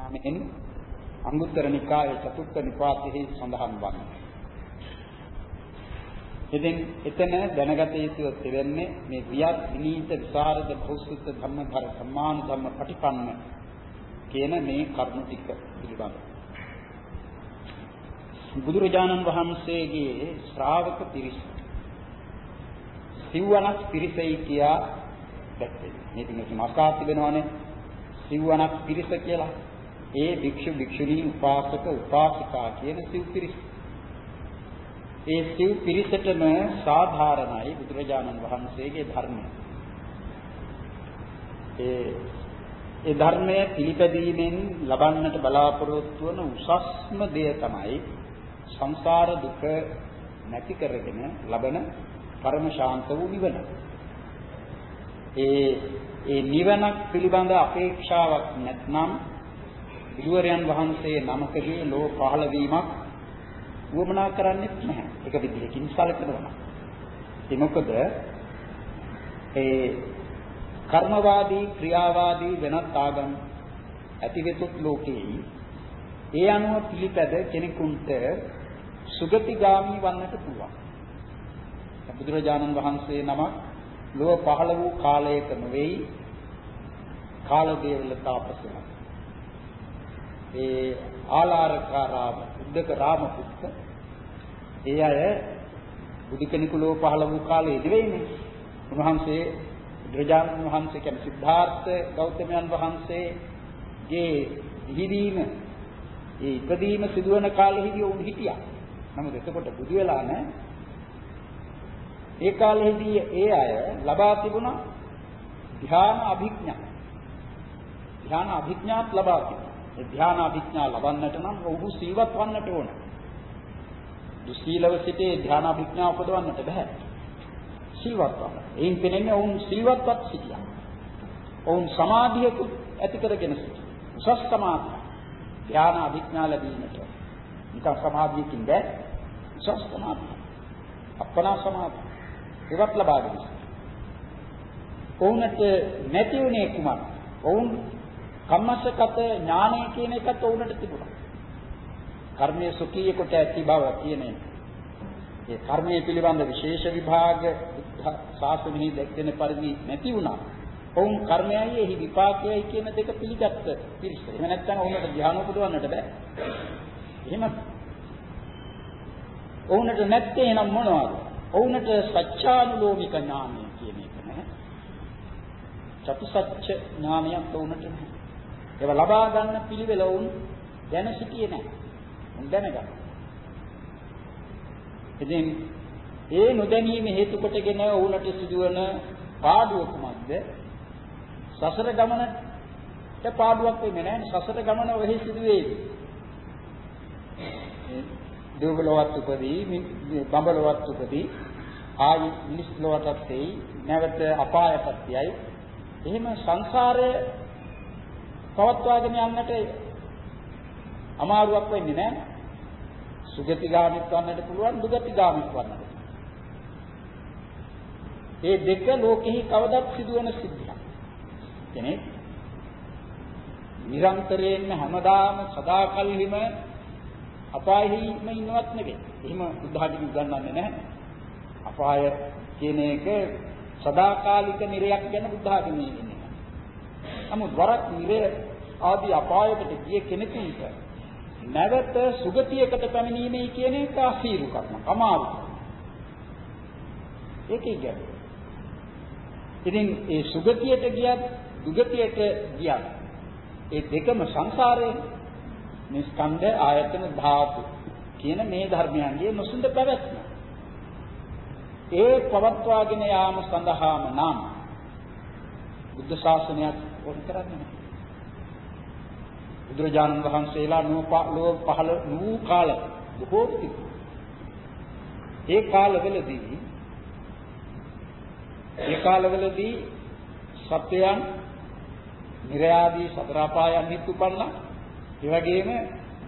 නාමයෙන් අංගුත්තර නිකායේ චතුත්ථ නිපාතෙහි සඳහන් වන්නේ. ඉතින් එතන දැනගත යුතු දෙන්නේ මේ වියත් විනීත විසරද භෞසුත් ධම්මධර සම්මාන ධම්ම පටිපන්න කියන මේ කරුණු ටික පිළිබඳව. බුදුරජාණන් වහන්සේගේ ශ්‍රාවක පිරිස සිව්වනක් පිරිසයි කියා දැක්කේ. මේක මේ මාස්කාත් තිබෙනවානේ සිව්වනක් පිරිස කියලා. ඒ භික්ෂු භික්ෂුණී උපාසක උපාසිකා කියන සිව් පිරිස. ඒ සිව් පිරිසටම සාධාරණයි බුදුරජාණන් වහන්සේගේ ධර්මය. ඒ ඒ ධර්මය පිළිපැදීමෙන් ලබන්නට බලාපොරොත්තු වන උසස්ම දෙය තමයි සංසාර දුක නැති කරගෙන ලබන පරම ශාන්ත වූ නිවන. ඒ ඒ නිවනක් පිළිබඳ අපේක්ෂාවක් නැත්නම් බුදුරයන් වහන්සේ නමකගේ ලෝ පහළ වීමක් වුවමනා කරන්නේ නැහැ. ඒක විදිහකින් සැලකනවා. ඒ මොකද ඒ කර්මවාදී ක්‍රියාවාදී වෙනත් ආගම් ඇතිවෙතුත් ලෝකේ ඒ අනුව පිළිපැද කෙනෙකුට සුගතිගාමි වන්නට පුළුවන්. බුදුරජාණන් වහන්සේ නමක් ලෝක පහළ වූ කාලයක නෙවෙයි කාලදේවල තාපසයා. ඒ ආලාරකාරාම උද්දක රාමපුත්ත ඒ අය බුදු කෙනෙකු ලෝක පහළ වූ කාලේ නෙවෙයිනේ. උන්වහන්සේ බුදුරජාණන් වහන්සේ කියන්නේ සිද්ධාර්ථ ගෞතමයන් වහන්සේගේ ඉහිදීම ඒ ඉපදීම සිදුවන කාලෙහිදී උන් හිටියා. නමුත් එතකොට බුදු වෙලා නැහැ. ඒ කාලෙහිදී ඒ අය ලබා තිබුණා ධ්‍යාන අභිඥා. ධ්‍යාන අභිඥාත් ලබා තිබුණා. ඒ ධ්‍යාන අභිඥා ලබන්නට නම් ඔහු සීලවත් වන්නට ඕන. දුස්සීලව සිටේ ධ්‍යාන අභිඥා උපදවන්නට බෑ. සීලවත් වන්න. එයින් පෙනෙන්නේ ඔවුන් සීලවත්වත් සිටියා. ඔවුන් සමාධියකුත් ඇති කරගෙන සිටියා. උසස් සමාධිය. ධ්‍යාන අභිඥා ලැබීමට. නිකන් සමාධියකින් බෑ. උසස් සමාධිය. අපනා සමාධිය. ඒවත් ලබාගෙන ඔවුන්ට නැති වුණේ කුමක්? ඔවුන් කම්මස්සගත ඥානය කියන එකත් ඔවුන්ට තිබුණා. කර්මයේ සුඛී කොට ඇති බව කියන එක. ඒ කර්මයේ පිළිබඳ විශේෂ විභාග ශාසනයෙහි දැක්වෙන පරිදි නැති වුණා. ඔවුන් කර්මයයි එහි විපාකයයි කියන දෙක පිළිගත්ත පිරිස. එහෙම නැත්නම් ඔවුන්ට ධ්‍යාන උපදවන්නට බෑ. එහෙම ඔවුන්ට නැත්තේ එනම් මොනවද? ඔවුන්ට සත්‍යානුලෝමික ඥානය කියන එක නැහැ. චතුසත්‍ය ඥානයක් ඔවුන්ට නැහැ. ඒවා ලබා ගන්න පිළිවෙල වුන් දැන සිටියේ නැහැ. උන් දැනගන්න. ඉතින් ඒ නොදැනීම හේතු කොටගෙන ඔවුන්ට සිදුවන පාඩුව කුමක්ද? සසර ගමනට පාඩුවක් වෙන්නේ නැහැ. සසර ගමන වෙහි සිදුවේවි. දෙව්ලොවත් උපදී බඹලොවත් උපදී ආයි මිනිස් ලොවටත් එයි නැවත අපායටත් යයි එහෙම සංසාරය පවත්වාගෙන යන්නට අමාරුවක් වෙන්නේ නැහැ සුගතිගාමීත් වන්නට පුළුවන් දුගතිගාමීත් වන්නට ඒ දෙක ලෝකෙහි කවදත් සිදුවන සිද්ධියක් කෙනෙක් නිරන්තරයෙන්ම හැමදාම සදාකල්හිම අපායෙහිම ඉන්නවත් නෙවෙයි. එහෙම බුද්ධාගම උගන්වන්නේ නැහැ. අපාය කියන එක සදාකාලික නිරයක් ගැන බුද්ධාගමේ ඉන්නේ. නමුත් වරක් නිරය ආදී අපායකට ගිය කෙනෙකුට නැවත සුගතියකට පැමිණීමේ කියන එක අසීරු කර්ම. අමාරු. ඒකයි කියන්නේ. ඉතින් ඒ සුගතියට ගියත් දුගතියට ගියත් ඒ දෙකම සංසාරයේ මේ ස්කන්ධ ආයතන ධාතු කියන මේ ධර්මයන්ගේ නොසුඳ පැවැත්ම. ඒ පවත්වාගෙන යාම සඳහාම නම් බුද්ධ ශාසනයක් ඕන කරන්නේ බුදුරජාණන් වහන්සේලා නෝපලෝ පහළ නූ කාල බොහෝ ඒ කාලවලදී ඒ කාලවලදී සත්‍යයන් නිර්යාදී සතර අපායන් හිත් උපන්නා ඒ වගේම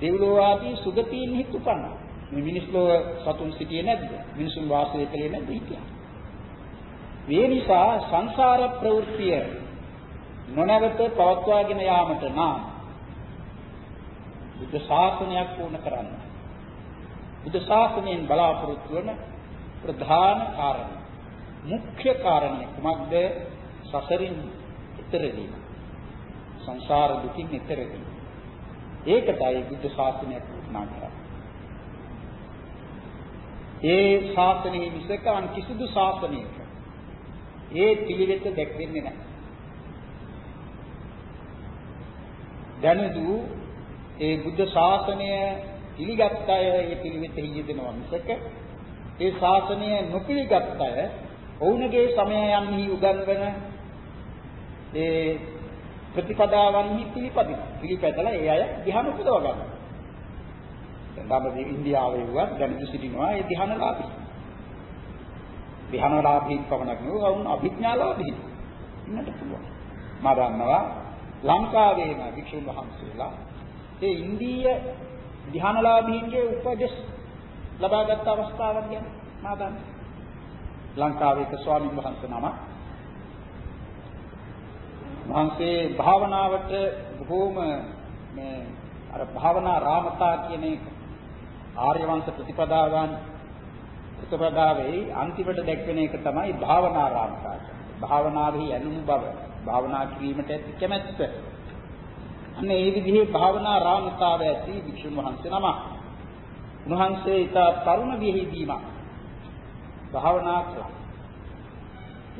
දෙව්ලෝ ආදී සුගතීන් හිත් උපන්නා. මේ මිනිස් ලෝක සතුන් සිටියේ නැද්ද? මිනිසුන් වාසය කළේ නැද්ද හිටියා. මේ නිසා සංසාර ප්‍රවෘත්තිය නොනවත පවත්වාගෙන යාමට නම් බුද්ධ ශාසනයක් වුණ කරන්න. බුද්ධ ශාසනයෙන් බලාපොරොත්තු වන ප්‍රධාන කාරණය මුඛ්‍ය කාරණය කුමක්ද? සසරින් ඈතර වීම. සංසාර දුකින් ඈතර වීම. ඒකටයි බුද්ධ ශාසනයක් වුණා කරන්නේ. ඒ ශාසනයේ මිසක අන් කිසිදු ශාසනයක ඒ පිළිවෙත දැක්වෙන්නේ නැහැ. දැනුදු ඒ බුද්ධ ශාසනය පිළිගත් අය ඒ පිළිවෙතෙහි යෙදෙනවා මිසක ඒ ශාසනය නොපිළිගත් අය ඔවුන්ගේ සමයයන්හි උගන්වන ඒ ප්‍රතිපදාවන්හි පිළිපදින පිළිපැදලා ඒ අය ධ්‍යාන උපදව ගන්නවා. දැන් ඉන්දියාවේ වුවත් දැනුදු සිටිනවා ඒ ධ්‍යානලාභී. ධ්‍යානලාභී පමණක් නෙවෙයි වුන් අභිඥාලාභී. ඉන්නට පුළුවන්. මා දන්නවා ලංකාවේම වික්ෂුන් වහන්සේලා ඒ ඉන්දීය ධ්‍යානලාභීන්ගේ උපදෙස් ලබාගත් අවස්ථාවක් ගැන මා දන්නවා. ලංකාවේ එක ස්වාමීන් වහන්සේ නමක් වහන්සේ භාවනාවට බොහෝම මේ අර භාවනා රාමතා කියන එක ආර්ය වංශ ප්‍රතිපදාවන් ප්‍රතිපදාවේ අන්තිමට දැක්වෙන එක තමයි භාවනා රාමතා. භාවනාවේ යනුණු බව, භාවනා කිරීමට ඇති කැමැත්ත. අන්න ඒ විදිහේ භාවනා රාමතාව ඇති වික්ෂුන් වහන්සේ නම. උන්වහන්සේ ඊට තරුණ විහිදීමක් භාවනා කළා.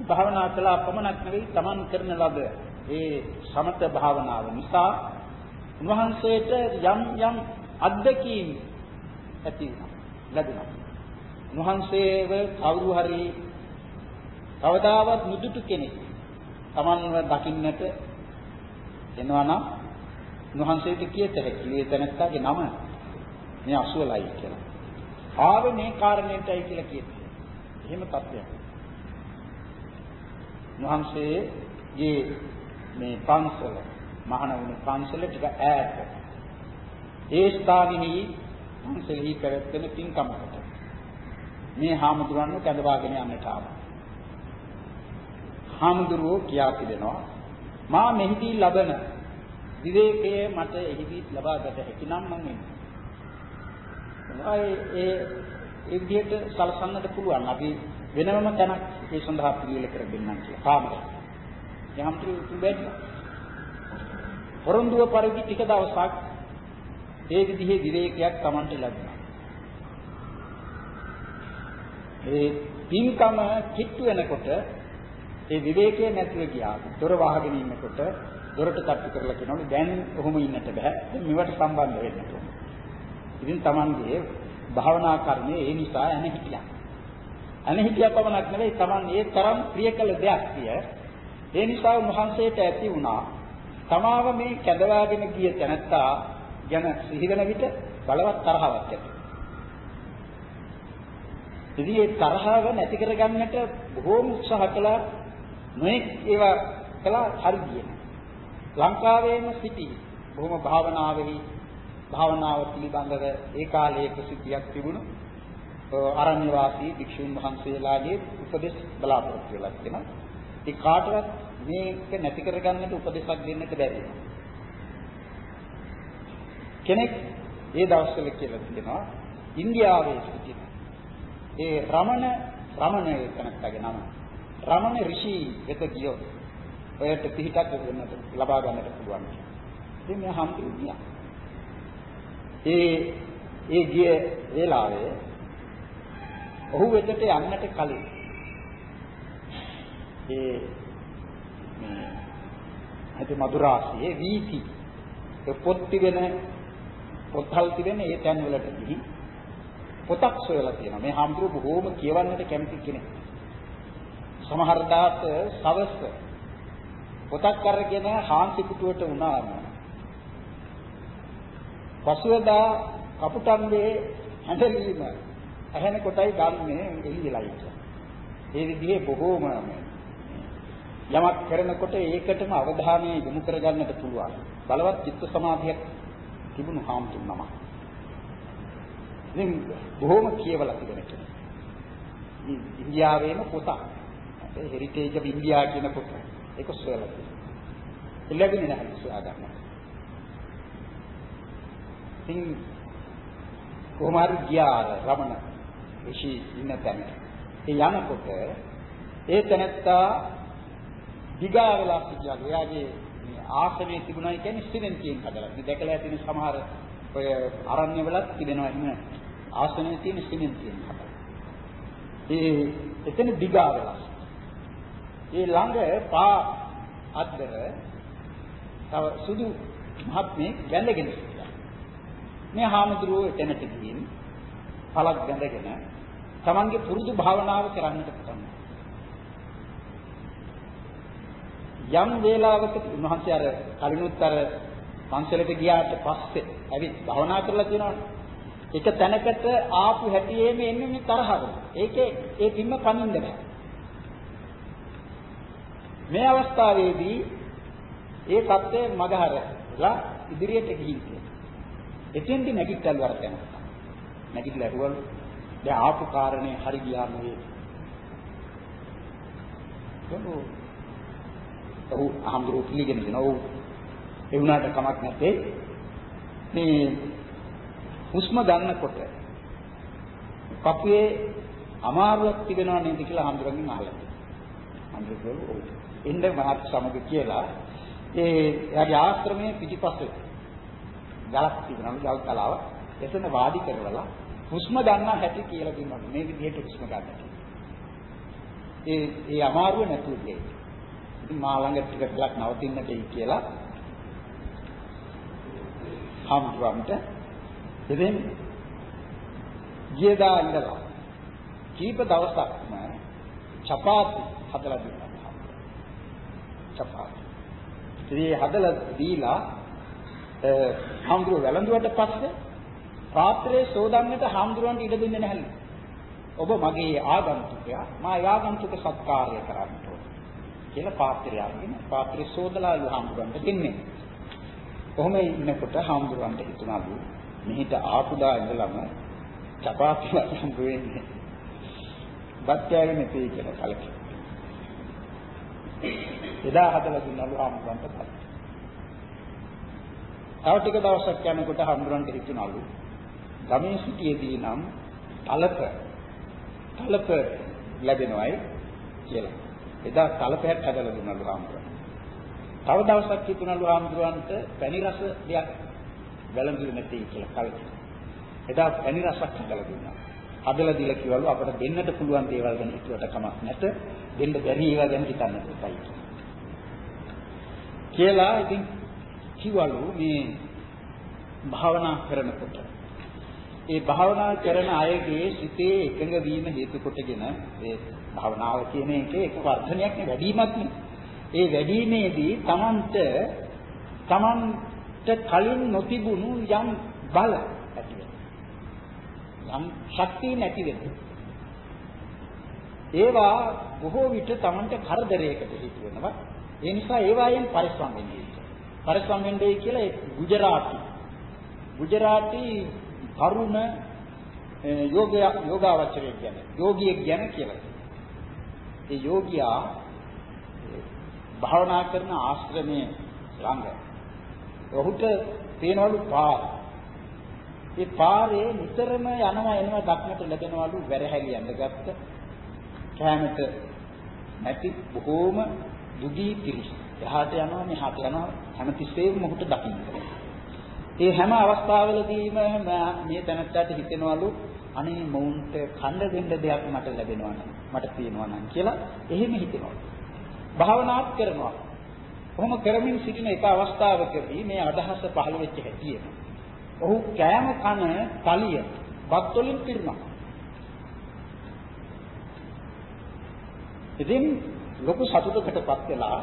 භාවනා කළා පමණක් නෙවෙයි Taman කරන ලද ඒ සමත භාවනාව නිසා උන්වහන්සේට යම් යම් අත්දැකීම් ඇති ලැබුණා. උන්වහන්සේව කවුරු හරි කවදාවත් නුදුටු කෙනෙක් Tamanව දකින්නට එනවා නම් උන්වහන්සේට කියත හැකි මේ තැනත්තාගේ නම මේ අසුවලයි කියලා. ආවේ මේ කාරණේටයි කියලා කියනවා. එහෙම තත්ත්වයක්. උන්වහන්සේගේ මේ පන්සල මහාන වුණු පන්සල ටික ඈත. ඒ ස්ථානෙහි පන්සලෙහි පැවැත්වෙන පින්කමකට මේ හාමුදුරන්ව කැඳවාගෙන යන්නට ආවා. හාමුදුරුවෝ කියා තිබෙනවා මා මෙහිදී ලබන විවේකයේ මට එහිදී ලබා ගත හැකි නම් මම එන්නේ. ඒ ඒ ඒ විදිහට සලසන්නට පුළුවන්. අපි වෙනම තැනක් ඒ සඳහා පිළිවෙල කර දෙන්නම් කියලා. කාමරය. යම්ත්‍රි උඹෙන්න. පොරොන්දුව පරිදි ටික දවසක් ඒ විදිහේ විවේකයක් Tamanට ලැබුණා. ඒ පින්කම කිට්ටු වෙනකොට ඒ විවේකයේ නැතිව ගියා. දොර වහගෙන ඉන්නකොට දොරට තට්ටු කරලා කියනවලු දැන් කොහොම ඉන්නට බෑ. දැන් මෙවට සම්බන්ධ වෙන්න ඕන. ඉතින් Tamanගේ භාවනා කර්මයේ ඒ නිසා එන හිටියා. එන හිටියා පමණක් නෙවෙයි Taman ඒ තරම් ප්‍රිය කළ දෙයක් කිය. ඒ නිසා උන්වහන්සේට ඇති වුණා තමාව මේ කැඳවාගෙන ගිය තැනත්තා ගැන සිහිවන විට බලවත් තරහවක් ඇති. ඉතින් ඒ තරහව නැති කරගන්නට බොහෝම උත්සාහ කළා නොඑක් ඒවා කළා හරියට. ලංකාවේම සිටි බොහොම භාවනාවෙහි භාවනාව පිළිබඳව ඒ කාලයේ ප්‍රසිද්ධියක් තිබුණු අරණ්‍ය වාසී භික්ෂුන් වහන්සේලාගේ උපදෙස් බලාපොරොත්තු වෙලා තියෙනවා. ඒ කාටවත් මේක නැති කරගන්නට උපදෙසක් දෙන්නට බැරි කෙනෙක් ඒ දවස්වල කියලා තියෙනවා ඉන්දියාවේ සිටින ඒ රමණ රමණ කෙනෙක්ගේ නම රමණ ඍෂි වෙත ගියොත් ඔයට පිහිටක් දෙන්නට ලබා ගන්නට පුළුවන්. ඉතින් මේ හම්බුනේ ගියා. ඒ ඒ ගිය වෙලාවේ ඔහු වෙතට යන්නට කලින් ඒ මේ අද මధుරාසියේ වීති ඒ පොත් තිබෙන පොත්හල් තිබෙන ඒ තැන් වලට ගිහින් පොතක් සොයලා තියෙනවා මේ හම්බුරු බොහෝම කියවන්නට කැමති කෙනෙක් සමහර දාස සවස් පොතක් අරගෙන හාන්සි කුටුවට උනාම පසුවදා කපුටන්ගේ හැඬලීම ඇහෙන කොටයි ගන්නේ එළියලා ඉන්න. ඒ විදිහේ බොහෝම යමක් කරනකොට ඒකටම අවධානය යොමු කරගන්නට පුළුවන්. බලවත් චිත්ත සමාධියක් තිබුණු හාමුදුරුවෝ නම. ඉතින් බොහෝම කියවලා තිබෙන කෙනෙක්. ඉන්දියාවේම පොතක්. ඒ හෙරිටේජ් ඔෆ් ඉන්දියා කියන පොත. ඒක සොයලා තියෙනවා. ලැබෙන්නේ නැහැ සොයා ගන්න. ඉතින් කොහොම හරි ගියා රමණ ඍෂි ඉන්න තැනට. ඒ යනකොට ඒ තැනත්තා දිගා වෙලා සිටියලු. එයාගේ ආසනයේ තිබුණා කියන්නේ සිමෙන්තියෙන් හදලා. ඉතින් දැකලා තියෙන සමහර ඔය අරණ්‍ය වලත් තිබෙනවා එහෙම ආසනයේ තියෙන සිමෙන්තියෙන් හදලා. ඒ එතන දිගා වෙලා. ඒ ළඟ පා අද්දර තව සුදු මහත්මේ වැඳගෙන සිටියා. මේ හාමුදුරුවෝ එතනට ගිහින් පළක් වැඳගෙන තමන්ගේ පුරුදු භාවනාව කරන්නට පටන් යම් වේලාවක උන්වහන්සේ අර කලිනුත් අර පන්සලට ගියාට පස්සේ ඇවිත් භාවනා කරලා තියෙනවනේ. එක තැනකට ආපු හැටියේම එන්නේ මේ තරහව. ඒකේ ඒ පින්ම කමින්ද නැහැ. මේ අවස්ථාවේදී ඒ தත්ත්වය මගහරලා ඉදිරියට ගිහින් තියෙනවා. එතෙන්දි නැගිට්ටල් වර යනවා. නැගිටලා ඇහුවලු දැන් ආපු කාරණේ හරි ගියා නෙවෙයි. ඔහු අහම්බුරු පිළිගෙන දෙනවා. ඔව් ඒ වුණාට කමක් නැත්තේ. මේ හුස්ම ගන්නකොට කපුවේ අමාරුවක් තිබෙනව නේද කියලා හම්දුරගෙන් අහලා. හම්දුරු ඔව්. එන්න මහත් සමග කියලා ඒ එයාගේ ආශ්‍රමයේ පිටිපස්සේ ගලක් තිබුණා ගල් තලාව. එතන වාඩි කරවලා හුස්ම ගන්න හැටි කියලා දුන්නා. මේ විදිහට හුස්ම ගන්න. ඒ ඒ අමාරුව නැතුව දෙයි. ඉතින් මා ළඟ ටික ටිකක් නවතින්නට එයි කියලා හම්බුවන්ට ඉතින් ගියදා ඉඳලා කීප දවසක්ම චපාති හදලා දුන්නා. චපාති. ඉතින් හදලා දීලා හම්බුව වැළඳුවට පස්සේ පාත්‍රයේ සෝදන්නට හාමුදුරන්ට ඉඩ දෙන්නේ නැහැලු. ඔබ මගේ ආගන්තුකයා මා ආගන්තුක සත්කාරය කරන්න ඕන. කියලා පාත්‍රය අරගෙන පාත්‍රය සෝදලා හාමුදුරන්ට දෙන්නේ. කොහොම ඉන්නකොට හාමුදුරන්ට හිතුණාලු මෙහිට ආපුදා ඉඳලම චපාති හම්බ වෙන්නේ. බත්යගෙන තේ කියලා කලකිරීම. එදා හදලා දුන්නලු හාමුදුරන්ට පස්සේ. තව ටික දවසක් යනකොට හාමුදුරන්ට හිතුණලු ගමේ සිටියේදී නම් තලප තලප ලැබෙනවයි කියලා. එදා තලපයක් හදලා දුන්නලු හාමුදුරුවෝ. තව දවසක් හිතුණලු හාමුදුරුවන්ට පැණි රස දෙයක් වැළඳුනේ නැති කියලා කල්පනා. එදා පැණි රසක් හදලා දුන්නා. හදලා දීලා කිව්වලු අපට දෙන්නට පුළුවන් දේවල් ගැන හිතුවට කමක් නැත. දෙන්න බැරි ඒවා ගැන හිතන්න එපයි. කියලා ඉතින් කිව්වලු මේ භාවනා කරනකොට ඒ භාවනා කරන අයගේ සිතේ එකඟ වීම හේතු කොටගෙන ඒ භාවනාව කියන එකේ එක වර්ධනයක් නේ වැඩිමත් නේ. ඒ වැඩිීමේදී Tamanට Tamanට කලින් නොතිබුණු යම් බල ඇති වෙනවා. යම් ශක්තිය නැති වෙනවා. ඒවා බොහෝ විට Tamanට කරදරයකට හේතු වෙනවා. ඒ නිසා ඒවායෙන් පරිස්සම් වෙන්න ඕනේ. පරිස්සම් වෙන්නයි කියලා ඒ ගුජරාටි ගුජරාටි තරුණ යෝග යෝගාවචරය කියන්නේ යෝගියෙක් ගැන කියලා. ඒ යෝගියා භාවනා කරන ආශ්‍රමයේ ළඟ ඔහුට පේනවලු පාර. ඒ පාරේ නිතරම යනවා එනවා දක්නට ලැබෙනවලු වැරහැලි ඇඳගත්ත කැමත නැති බොහෝම දුගී පිරිස. එහාට යනවා මෙහාට යනවා හැමතිස්සෙම මොහොත දකින්න. ඒ හැම අවස්ථාවලදීම මේ තැනත්තාට හිතෙනවලු අනේ මොවුන්ට කන්න දෙන්න දෙයක් මට ලැබෙනවා නම් මට තියෙනවා නම් කියලා එහෙම හිතෙනවා. භාවනාත් කරනවා. කොහොම කරමින් සිටින එක අවස්ථාවකදී මේ අදහස පහළ වෙච්ච හැටියෙම ඔහු කෑම කන තලිය බත් වලින් පිරුණා. ඉතින් ලොකු සතුටකටපත් වෙලා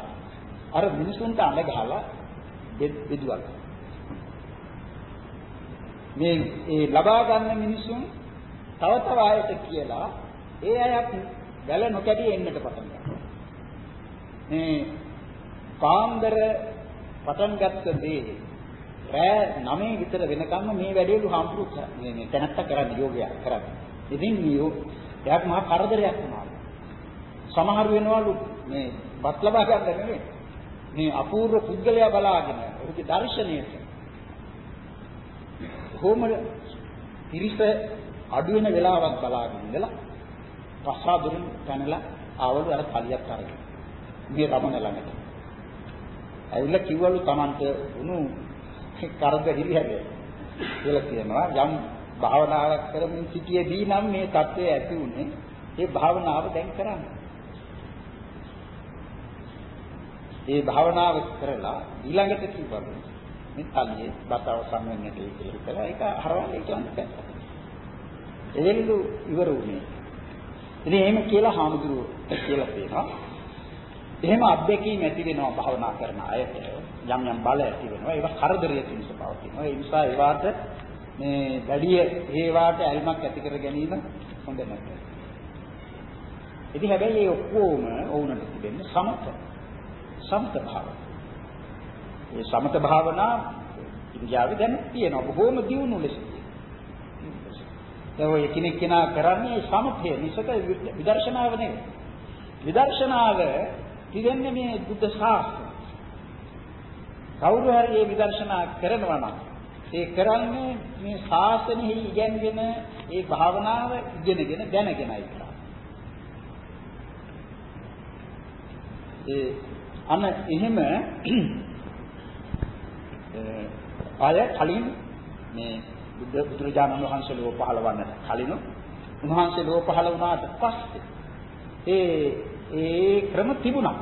අර මිනිසුන්ට අඬ ගහලා බෙදුවා. මේ ඒ ලබා ගන්න මිනිසුන් තව තව ආයත කියලා ඒ අයත් වැල නොකැඩී එන්නට පටන් ගන්නවා. මේ පාන්දර පටන් ගත්ත දේ රෑ 9 විතර වෙනකම්ම මේ වැඩේලු හම්බුරු මේ මේ තැනත්ත කරන්න යෝගයක් කරන්න. ඉතින් නියෝ එයාට මහා කරදරයක් වුණා. සමහර වෙනවලු මේ බත් ලබා ගන්න නෙමෙයි. මේ අපූර්ව පුද්ගලයා බලාගෙන ඔහුගේ දර්ශනයට කොහොම පිරිස අඩු වෙන වෙලාවක් බලාගෙන ඉඳලා පස්සාදුරින් පැනලා ආවලු අර පලියක් අරගෙන මේ රමණ ළඟට. ඇවිල්ලා කිව්වලු Tamante උණු කරදරිලි හැදේ. කියලා කියනවා යම් භාවනාවක් කරමින් සිටියේදී නම් මේ தත්ත්වය ඇති උනේ ඒ භාවනාව දැන් කරන්න. ඒ භාවනාව කරලා ඊළඟට කිව්වලු මේ තල්ලේ බතව සම්වෙන්නට කියලා හිතලා ඒක හරවන්නේ කියන්නේ. එදෙලු ඉවර වුණේ. ඉතින් එහෙම කියලා හාමුදුරුවෝ කියලා තියෙනවා. එහෙම අත්දැකීම් ඇති වෙනවා භාවනා කරන අයට යම් යම් බල ඇති වෙනවා. ඒක කරදරයේ පිණිස පවතිනවා. ඒ නිසා ඒවාට මේ වැඩි ඒවාට ඇල්මක් ඇති කර ගැනීම හොඳ නැහැ. ඉතින් හැබැයි මේ ඔක්කොම වුණත් තිබෙන්නේ සමත. සමත භාවය. මේ සමත භාවනා ඉන්දියාවේ දැන් තියෙනවා. බොහෝම දියුණු ලෙස. ඒ ඔය කෙනෙක් කෙනා කරන්නේ සමතේ මිසක විදර්ශනාව නෙවෙයි. විදර්ශනාව තිරෙන්නේ මේ බුද්ධ ශාස්ත්‍රය. කවුරු හරි මේ විදර්ශනා කරනවා නම් ඒ කරන්නේ මේ ශාසනයෙහි ඉගෙනගෙන ඒ භාවනාව ඉගෙනගෙන දැනගෙනයි කරන්නේ. ඒ අන්න එහෙම අය කලින් මේ බුද්ධ බුදුරජාණන් වහන්සේ ලෝ පහළ වන්නට කලින් උන්වහන්සේ ලෝ පහළ වුණාට පස්සේ ඒ ඒ ක්‍රම තිබුණා.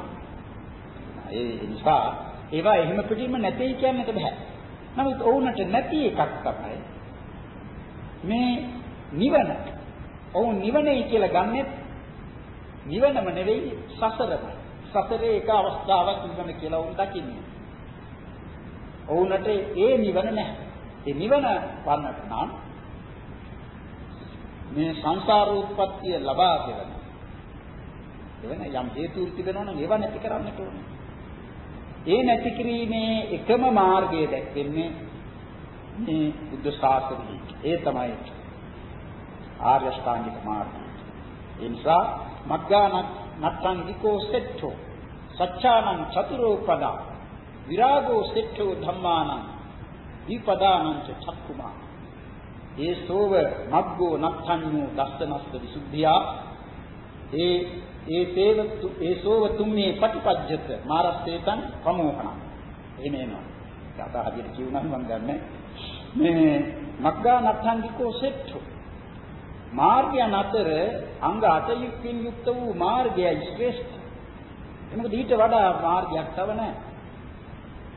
ඒ නිසා ඒවා එහෙම පිටින්ම නැtei කියන්නට බෑ. නමුත් ඔවුන්ට නැති එකක් තමයි මේ නිවන. ඔවුන් නිවනයි කියලා ගන්නෙත් නිවනම නෙවෙයි සසරම. සසරේ එක අවස්ථාවක් නිවන කියලා ඔවුන් දකින්නේ. ඔවුන්ට ඒ නිවන නැහැ. ඒ නිවන වන්නට නම් මේ සංසාර උත්පත්තිය ලබා දෙවන. එවන යම් හේතු තිබෙනවා නම් ඒවා නැති කරන්නට ඕනේ. ඒ නැති කිරීමේ එකම මාර්ගය දැක්වෙන්නේ මේ බුද්ධ ශාසනයේ. ඒ තමයි ආර්ය ශ්‍රාන්තික මාර්ගය. ඒ නිසා මග්ගාන නත්තං විකෝ සෙට්ඨෝ සච්ඡානං චතුරෝ පදා විරාගෝ සෙට්ඨෝ ධම්මානං විපදානං චක්කුමා ඒ සෝව මග්ගෝ නත්තඤ්ඤෝ දස්සනස්ස විසුද්ධියා ඒ ඒ තේව ඒ සෝව තුම්මේ පටිපජ්ජත. මාරස්සේතං ප්‍රමෝහණ. එහෙම එනවා. කත හදිරි කියුණා මම දන්නේ මේ මග්ගා නත්තංගිකෝ සෙට්ඨෝ. මාර්ගයන් අතර අංග අටයකින් යුක්ත වූ මාර්ගයයි ශ්‍රේෂ්ඨ. එමකද ඊට වඩා මාර්ගයක් තව නැහැ.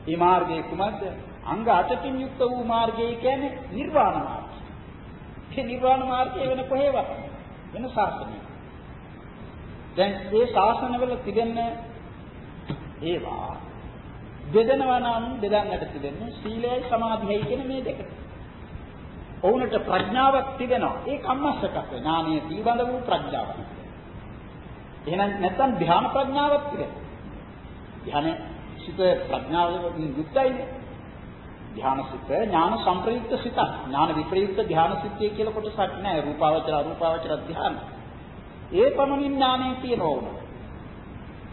මේ මාර්ගයේ කුමක්ද? අංග අටකින් යුක්ත වූ මාර්ගය කියන්නේ නිර්වාණ මාර්ගය. ඒ නිර්වාණ මාර්ගය වෙන කොහෙවත් වෙන ශාසනයක දැන් මේ ශාසනවල තිබෙන ඒවා බෙදනවා නම් බෙදන්නට තිබෙන්නේ සීලයයි සමාධියයි කියන මේ දෙක. ඔවුන්ට ප්‍රඥාවක් තිබෙනවා. ඒ කම්මස්සකත් ඥානීය පිළිබඳ වූ ප්‍රඥාවක්. එහෙනම් නැත්නම් ධ්‍යාන ප්‍රඥාවක් තිබෙනවා. ධ්‍යාන සිත ප්‍රඥාවෙන් යුක්තයිනේ. ධ්‍යාන සිත ඥාන සංප්‍රයුක්ත සිත. ඥාන විප්‍රයුක්ත ධ්‍යාන සිතය කියලා කොටසක් නැහැ. රූපාවචර අරූපාවචර ධ්‍යාන. ඒ පමණින් ඥානය තියෙනවා.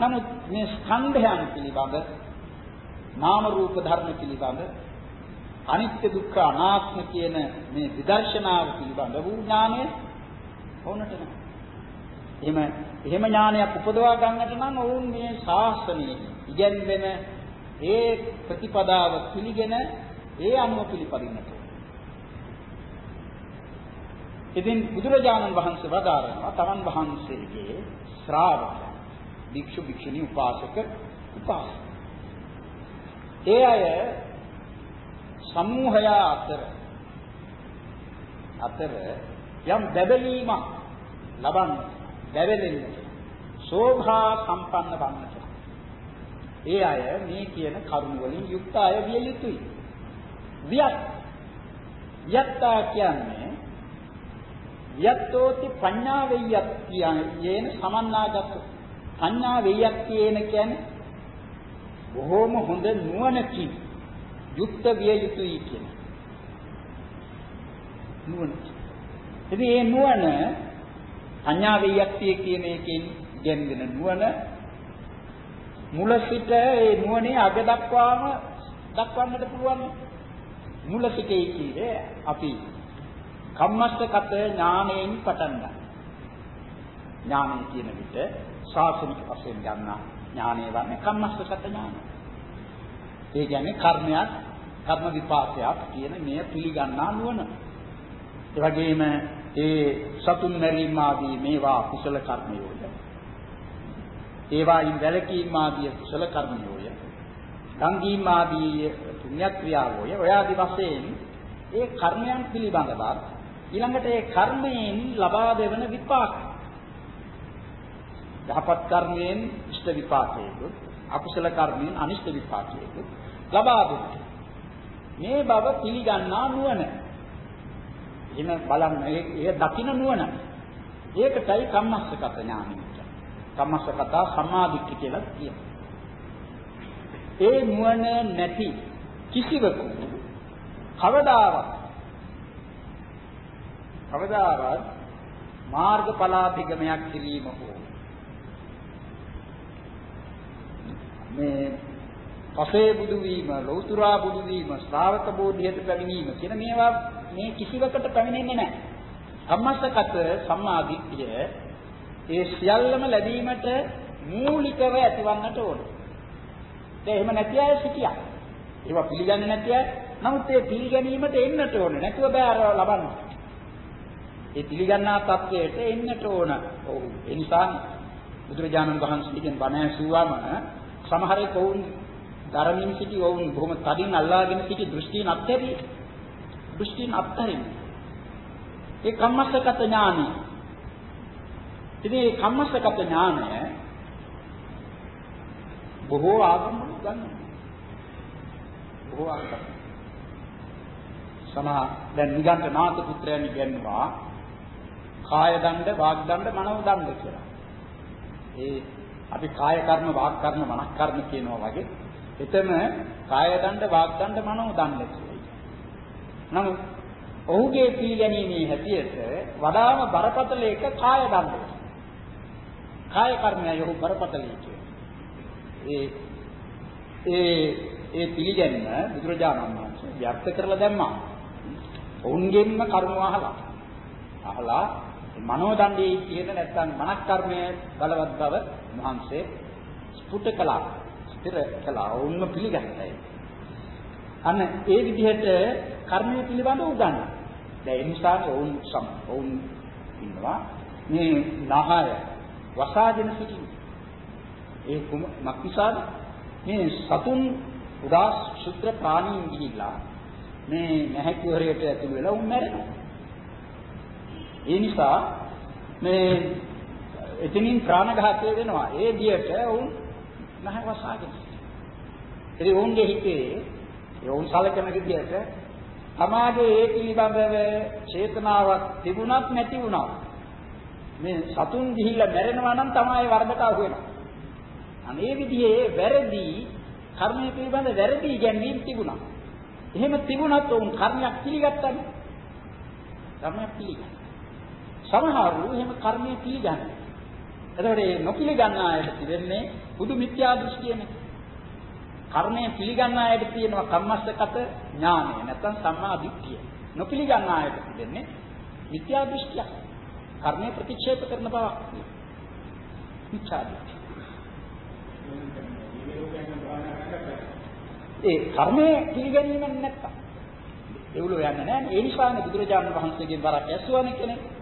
නමුත් මේ ස්කන්ධයන් පිළිබඳ නාම රූප ධර්ම පිළිබඳ අනිත්‍ය දුක්ඛ අනාත්ම කියන මේ විදර්ශනාව පිළිබඳ වූ ඥානය ඕනට නැහැ. එහෙම එහෙම ඥානයක් උපදවා ගන්නට නම් ඔවුන් මේ ශාස්ත්‍රයේ ඉගෙනගෙන ඒ ප්‍රතිපදාව පිළිගෙන ඒ අනුව පිළිපදින්නට ඉතින් බුදුරජාණන් වහන්සේ වදාරනවා තමන් වහන්සේගේ ශ්‍රාවක භික්ෂු භික්ෂුණී උපාසක උපාසක. ඒ අය සමූහය අතර අතර යම් බැබලීමක් ලබන්න බැබලෙන්න ශෝභා සම්පන්න වන්නට. ඒ අය මේ කියන කරුණ වලින් යුක්ත අය විය යුතුයි. වියත් යත්තා කියන්නේ යත්තෝති පඤ්ඤා වෙය්‍යත් කියන සමන්නාගත පඤ්ඤා වෙය්‍යත් කියන කියන්නේ බොහෝම හොඳ නුවණකින් යුක්ත විය යුතුයි කියන නුවණ. ඉතින් මේ නුවණ පඤ්ඤා වෙය්‍යත්ය කියන එකෙන් ගෙන්ගෙන නුවණ මුල සිට ඒ නුවණේ අග දක්වාම දක්වන්නට පුළුවන්. මුල සිටේ කීවේ අපි කම්මස්සගත ඥාණයෙන් පටන් ගන්න. ඥානය කියන විට ශාසනික වශයෙන් ගන්න ඥානය වන්නේ කම්මස්සගත ඥානය. ඒ කියන්නේ කර්මයක් කර්ම විපාකයක් කියන මෙය පිළිගන්නා නුවණ. ඒ වගේම ඒ සතුන් මැරීම ආදී මේවා කුසල කර්මයෝය. ඒවායින් වැළකීම් ආදී කුසල කර්මයෝය. ගංගීම් ආදී පුණ්‍ය ක්‍රියාවෝය. ඔය ආදි වශයෙන් ඒ කර්මයන් පිළිබඳව ඊළඟට ඒ කර්මයෙන් ලබා දෙවන විපාක. යහපත් කර්මයෙන් ඉෂ්ට විපාකයක අකුසල කර්මයෙන් අනිෂ්ට විපාකයක ලබා දෙනවා. මේ බව පිළිගන්නා නුවණ. එහෙම බලන්න ඒ දකින්න නුවණ. ඒකටයි කම්මස්සගත ඥානය කියන්නේ. කම්මස්සගත සම්මාදිට්ඨිය කියලා කියනවා. ඒ නුවණ නැති කිසිවකු කවදාවත් කවදාවත් මාර්ගඵලාභිගමයක් කිරීම හෝ මේ පසේ බුදු වීම, ලෞතුරා බුදු වීම, ශ්‍රාවක බෝධියට පැමිණීම කියන මේවා මේ කිසිවකට පැමිණෙන්නේ නැහැ. සම්මස්සගත සම්මාදිට්ඨිය ඒ සියල්ලම ලැබීමට මූලිකව ඇතිවන්නට ඕන. ඒ එහෙම නැති අය සිටියා. ඒවා පිළිගන්නේ නැති අය නමුත් ඒ පිළිගැනීමට එන්නට ඕන. නැතුව බෑ අර ලබන්න. ඒ පිළිගන්නා තත්වයට එන්නට ඕන. ඔව්. ඒ නිසා බුදුරජාණන් වහන්සේගෙන් බණ ඇසුවාම සමහරේ කවුන් ධර්මයෙන් සිටි වුන් බොහොම තදින් අල්ලාගෙන සිටි දෘෂ්ටීන් අත්හැරි. දෘෂ්ටීන් අත්හැරින්. ඒ කම්මස්සගත ඥානය. ඉතින් මේ කම්මස්සගත ඥානය බොහෝ ආගම් ගන්න. බොහෝ ආගම් සමා දැන් නිගන්ඨ නාථ පුත්‍රයන් ඉගෙනනවා කාය දණ්ඩ වාග් දණ්ඩ මනෝ දණ්ඩ කියලා ඒ අපි කාය කර්ම වාග් කර්ම මනස් කර්ම කියනවා වගේ එතන කාය දණ්ඩ වාග් දණ්ඩ මනෝ දණ්ඩ කියයි. නමුත් ඔහුගේ පිළිගැනීමේ හැටියට වඩාම බරපතල එක කාය දණ්ඩ. කාය කර්මය ඔහු බරපතල ඒ ඒ ඒ පිළිගැනීම බුදුරජාණන් වහන්සේ ව්‍යක්ත කරලා දැම්මා. ඔවුන්ගෙන්ම කර්ම අහලා. අහලා මනෝ දණ්ඩේ කියන නැත්නම් මනක් කර්මය බලවත් බව මහන්සේ ස්පුට කළා. ස්ථිර කළා. වුන්ම පිළිගත්තා ඒක. අන්න ඒ විදිහට කර්මය පිළිබඳව උගන්වන. දැන් ඒ නිසා වුන් සම වුන් ඉන්නවා මේ නහය වසාගෙන සිටින. ඒ කුම මක්නිසාද මේ සතුන් උදාස් ශුද්‍ර ප්‍රාණීන් ගිහිල්ලා මේ නැහැ කුහරයට ඇතුළු වෙලා උන් මැරෙනවා. ඒ නිසා මේ එතනින් ප්‍රාණඝාතය වෙනවා. ඒ දියට උන් නැහැ වසාගෙන. ඉතින් ඔවුන්ගේ හිතේ ඔවුන් සැලකෙන විදිහට සමාජයේ ඒ පිළිබඳව චේතනාවක් තිබුණත් නැති වුණා. මේ සතුන් ගිහිල්ලා මැරෙනවා නම් තමයි වරදට අහු වෙනවා. අනේ විදිහේ වැරදි කර්මයේ පිළිබඳ වැරදි ඉගැන්වීම් තිබුණා. එහෙම තිබුණත් ඔවුන් කර්මයක් පිළිගත්තානේ. කර්මයක් පිළිගන්න. සමහරු එහෙම කර්මයේ පිළිගන්නේ. එතකොට මේ නොපිළිගන්න අයට තිබෙන්නේ බුදු මිත්‍යා දෘෂ්ටියනේ. කර්මය පිළිගන්න අයට තියෙනවා කම්මස්සගත ඥානය නැත්නම් සම්මා දිට්ඨිය. නොපිළිගන්න අයට තිබෙන්නේ මිත්‍යා දෘෂ්ටිය. කර්මය ප්‍රතික්ෂේප කරන බවක්. මිත්‍යා දෘෂ්ටි. ඒ කර්මය පිළිගැනීම නැත්තම් ඒවලෝ යන්නේ නැහැ. ඒ නිසානේ බුදුරජාණන් වහන්සේගෙන් බරක් ඇසුවානේ කෙනෙක්.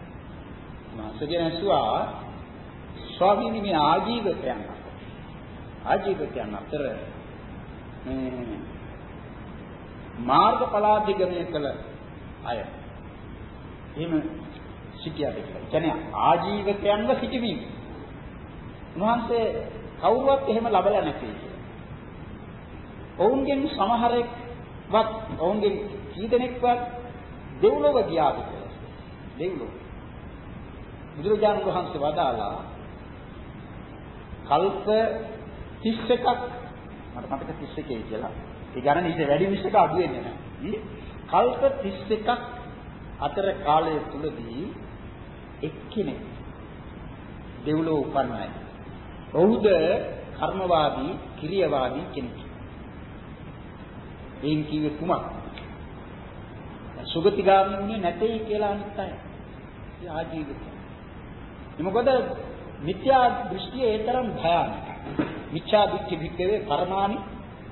මාසගෙන ඇසුවා ස්වාමීනි මේ ආජීවකයන් ආජීවකයන් අතර මේ මාර්ගඵලාධිගමනය කළ අය එහෙම සිටියද කියලා. කියන්නේ ආජීවකයන්ව සිටවීම. උන්වහන්සේ කවුරුවත් එහෙම ලබලා නැති කියලා. ඔවුන්ගෙන් සමහරෙක්වත් ඔවුන්ගෙන් කී දෙනෙක්වත් දෙව්ලොව ගියාද කියලා. දෙව්ලොව. බුදුරජාණන් වහන්සේ වදාලා කල්ප 31ක් මට මතක 31යි කියලා. ඒ ගණන ඊට වැඩි මිසක අඩු වෙන්නේ නැහැ. කල්ප 31ක් අතර කාලය තුලදී එක්කෙනෙක් දෙව්ලොව උපන්නයි. ඔහුද කර්මවාදී, කිරියවාදී කෙනෙක්. එයින් කිව්වේ කුමක්? සුගතිගාමී වුණේ නැtei කියලා අනිත් අය. ඒ ආජීවිතය. මොකද මිත්‍යා දෘෂ්ටිය ඒ තරම් භයානකයි. මිත්‍යා දෘෂ්ටි වික්කවේ පරමානි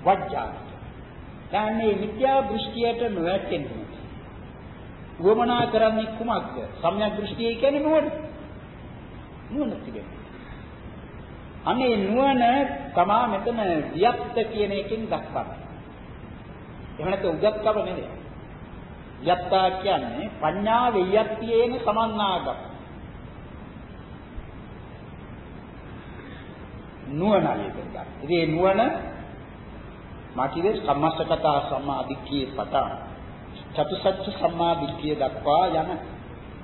වජ්ජාති. දැන් මේ මිත්‍යා දෘෂ්ටියට නොවැටෙන්න උවමනා කරන්නේ කුමක්ද? සම්‍යක් දෘෂ්ටිය කියන්නේ නුවණ. නුවණ තිබෙනවා. අනේ නුවණ තමා මෙතන වියත්ත කියන එකෙන් දක්වන්නේ. එහෙම නැත්නම් උගත්කම නෙවෙයි. යත්තා කියන්නේ පඤ්ඤා වෙයත්තියේන සමන්නාගත. නුවණයි ඒක. ඉතින් නුවණ මා කියේ සම්මස්සකතා සම්මා දික්ඛියේ පටන් චතුසත්‍ය සම්මා දිට්ඨිය දක්වා යන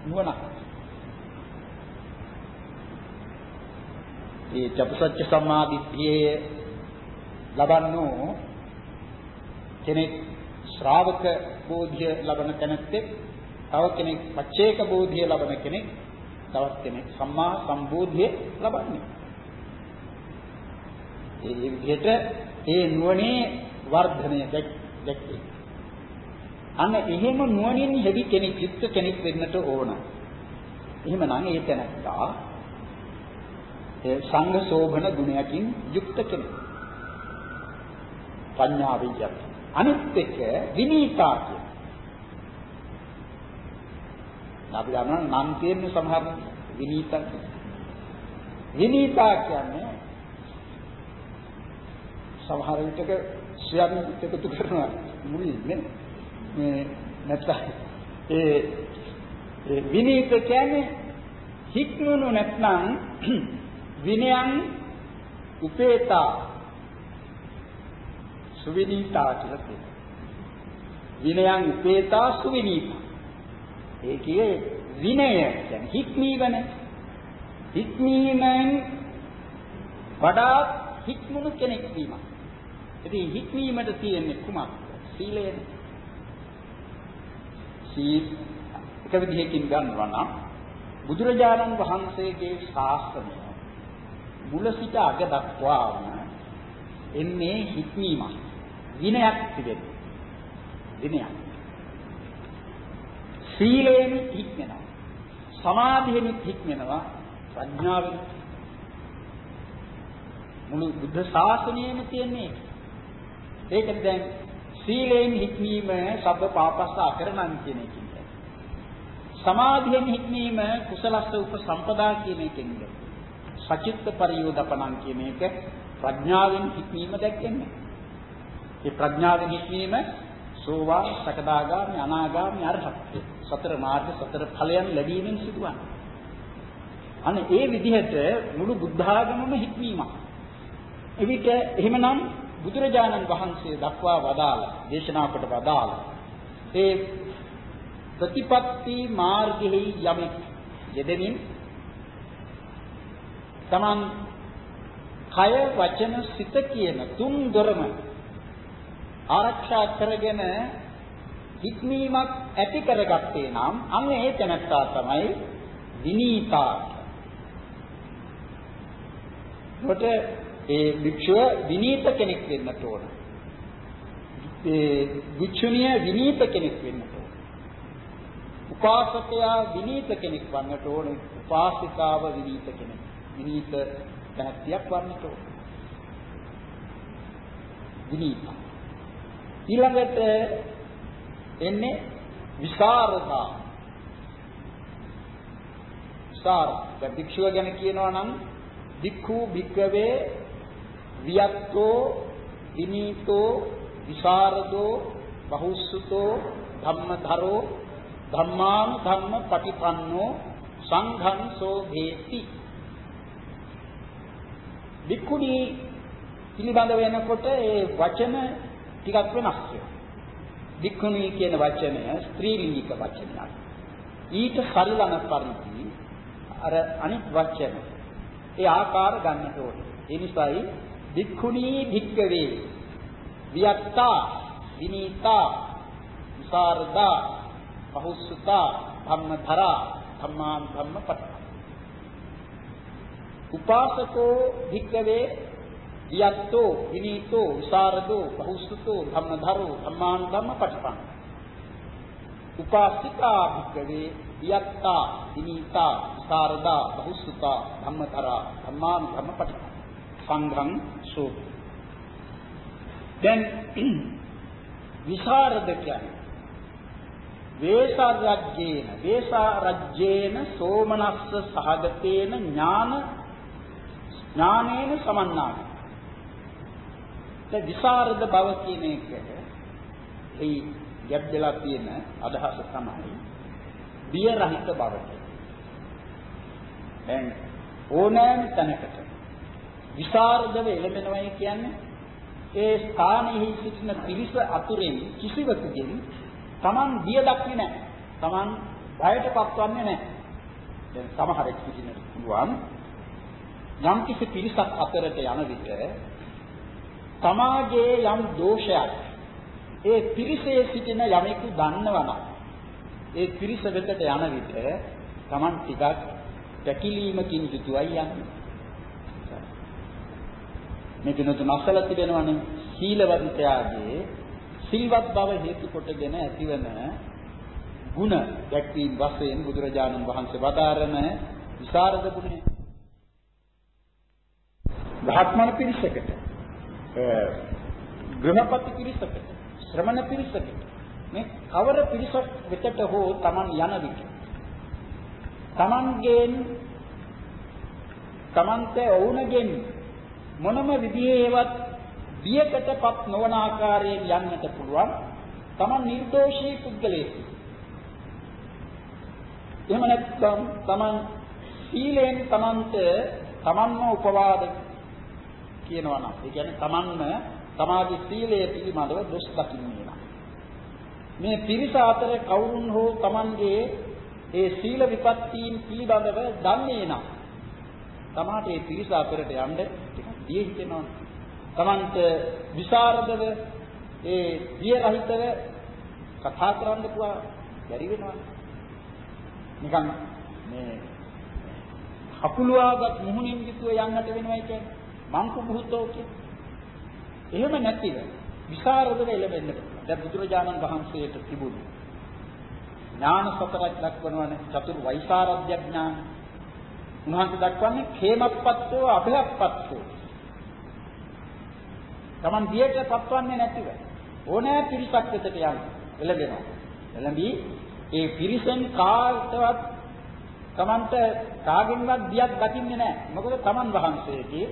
නුවණ. මේ චතුසත්‍ය සම්මා දිට්ඨියේ ලබන්නෝ කෙනෙක් ශ්‍රාවක බෝධිය ලබන කෙනෙක්ට තව කෙනෙක් පච්චේක බෝධිය ලබන කෙනෙක් තවත් කෙනෙක් සම්මා සම්බෝධිය ලබන්නේ. ඒ විදිහට ඒ නුවණේ වර්ධනය දැක්කේ. අන්න එහෙම නුවණින් හෙවි කෙනෙක් යුක්ත කෙනෙක් වෙන්නට ඕන. එහෙමනම් ඒ තැනත්තා ඒ සංඝ සෝභන ගුණයකින් යුක්ත කෙනෙක්. පඤ්ඤාවෙන් යත්. අනිත් එක විනීතා කියන. අපි ගන්න නම් තියෙන සමහර විනීතා විනීතා කියන්නේ සමහර විටක සියම් එකතු කරනවා මුලින් නේ මේ නැත්තම් ඒ ඒ විනීත කියන්නේ හික්මුණු නැත්නම් විනයන් උපේතා සුවිනීතා කියලා කියනවා. විනයන් උපේතා සුවිනීතා. ඒ කියේ විනය කියන්නේ හික්මීමනේ. හික්මීමෙන් වඩා හික්මුණු කෙනෙක් වීම. ඉතින් හික්මීමට තියෙන්නේ කුමක්ද? සීලයනේ. සීල් එක විදිහකින් ගන්නවා නම් බුදුරජාණන් වහන්සේගේ ශාස්ත්‍රය මුල සිට අග දක්වාම එන්නේ හික්මීමක්. විනයක් තිබෙනවා. විනයක්. සීලයෙන් හික්මනවා. සමාධියෙන් හික්මනවා. ප්‍රඥාවෙන්. මුළු බුද්ධ ශාසනයෙම තියෙන්නේ ඒකද දැන් සීලයෙන් හික්මීම සබ්බ පාපස්ස අකරණම් කියන එකකින්. සමාධියෙන් හික්මීම කුසලස්ස උපසම්පදා කියන එකකින්. සචිත්ත පරියෝදපණම් කියන එක ප්‍රඥාවෙන් හික්මීම දැක්කන්නේ. ඒ ප්‍රඥාවෙන් හික්මීම සෝවාන් සකදාගාමි අනාගාමි අරහත් සතර මාර්ග සතර ඵලයන් ලැබීමෙන් සිදුවන්නේ. අනේ ඒ විදිහට මුළු බුද්ධ ආගමම හික්මීමක්. එවිට එහෙමනම් බුදුරජාණන් වහන්සේ දක්වා වදාළ දේශනා කොට වදාළ ඒ ප්‍රතිපත්ති මාර්ගෙහි යමෙක් යෙදෙමින් තමන් කය වචන සිත කියන තුන් දොරම ආරක්ෂා කරගෙන හික්මීමක් ඇති කරගත්තේ නම් අන්න ඒ තැනත්තා තමයි විනීතා. කොට ඒ භික්ෂුව විනීත කෙනෙක් වෙන්නට ඕන. ඒ භික්ෂුණිය විනීත කෙනෙක් වෙන්නට ඕන. උපාසකයා විනීත කෙනෙක් වන්නට ඕන. උපාසිකාව විනීත කෙනෙක්. විනීත පැහැදිලියක් වන්නට ඕන. විනීත. ඊළඟට එන්නේ විසරදා. විසර. දැන් භික්ෂුව ගැන කියනවා නම් භික්ඛු භික්ඛවේ වියත්තෝ විනීතෝ විසරදෝ බහුසුතෝ ධම්මධරෝ ධම්මාන ධම්ම පටිපන්නෝ සංඝං සෝභේති වික්කුණී පිළිබඳ වෙනකොට ඒ වචන ටිකක් වෙනස් වෙනවා. වික්කුණී කියන වචනය ස්ත්‍රීලිංගික වචනයක්. ඊට සරිලන පරිදි අර අනිත් වචන ඒ ආකාර ගන්නට ඕනේ. ඒ නිසායි භික්ඛුනී භික්ඛවේ වියත්තා විනීතා විසරදා බහුසුතා ධම්මතරා ධම්මාන් ධම්මපට උපාසකෝ භික්ඛවේ වියත්තෝ විනීතෝ විසරදෝ බහුසුතෝ ධම්මධරෝ ධම්මාන් ධම්මපටපං උපාසිකා භික්කවේ යත්තා දිනීතා සාරදා බහුසුතා ධම්මතරා ධම්මාන ධම්මපටි සංඝං සෝ දැන් විසරද කියන්නේ වේසාරජ්ජේන වේසාරජ්ජේන සෝමනස්ස සහගතේන ඥාන ඥානේන සමන්නාගත ඒ විසරද බව කියන එක ඒ ගැබ් වෙලා තියෙන අදහස තමයි බිය රහිත බවට. දැන් ඕනෑම තැනකට විසරදව එළඹෙනවයි කියන්නේ ඒ ස්ථානයේ සිටින පිරිස අතුරෙන් කිසිවකුගෙන් Taman බිය දක්න්නේ නැහැ. Taman බයට පත්වන්නේ නැහැ. දැන් සමහරෙක් සිටිනට පුළුවන් යම් කිසි පිරිසක් අතරට යන විට සමාජයේ යම් දෝෂයක් ඒ පිරිසේ සිටින යමෙකු දන්නවනම් ඒ පිරිස වෙතට යන විට Taman ටිකක් පැකිලීමකින් යුතුවයි යන්නේ. මේ දිනතු නැසල තිබෙනවනේ සීලවන්තයාගේ සිල්වත් බව හේතු කොටගෙන ඇතිවන ಗುಣ දැක්වීම වශයෙන් බුදුරජාණන් වහන්සේ වදාරන විසරද ගුණය. භාත්මන පිරිසකට ගෘහපති පිරිසකට ශ්‍රමණ පිරිසකට මේ කවර පිරිසක් වෙතට හෝ Taman යන විට Tamanගෙන් Tamante වුණගෙන් මොනම විදිහේවත් බියකටපත් නොවන ආකාරයෙන් යන්නට පුළුවන් Taman නිර්දෝෂී පුද්ගලයෙක්. එහෙම නැත්නම් Taman සීලෙන් Tamante Tamanම උපවාද කියනවා නම් ඒ කියන්නේ Tamanම තමාගේ සීලය පිළිබඳව දොස් දකින්නේ නම් මේ පිරිස අතර කවුරුන් හෝ Tamanගේ ඒ සීල විපත්තීන් පිළිබඳව දන්නේ නම් තමාට ඒ පිරිස අතරට යන්න ටිකක් දී හිතෙනවා. Tamanට විසරදව ඒ විය රහිතව කතා කරන්න පුවා බැරි වෙනවා. නිකන් මේ හකුලුවාගත් මුහුණින් යුතුව යන්නට වෙනවයි කියන්නේ. මංකු බුහුතෝ කියන්නේ. එහෙම නැතිව විසරදව එළවෙන්න දැන් බුදුරජාණන් වහන්සේට තිබුණේ ඥාන සතරක් දක්වනවානේ චතුර් වෛසාරද්‍ය ඥාන. උන්වහන්සේ දක්වන්නේ khemappattෝ අභයප්පත්තෝ. Taman දියට පත්වන්නේ නැතිව ඕනෑ පිරිසක් වෙතට යන්න එළඹෙනවා. එළඹී ඒ පිරිසෙන් කාටවත් Tamanට කාගෙන්වත් දියක් දකින්නේ නැහැ. මොකද Taman වහන්සේගේ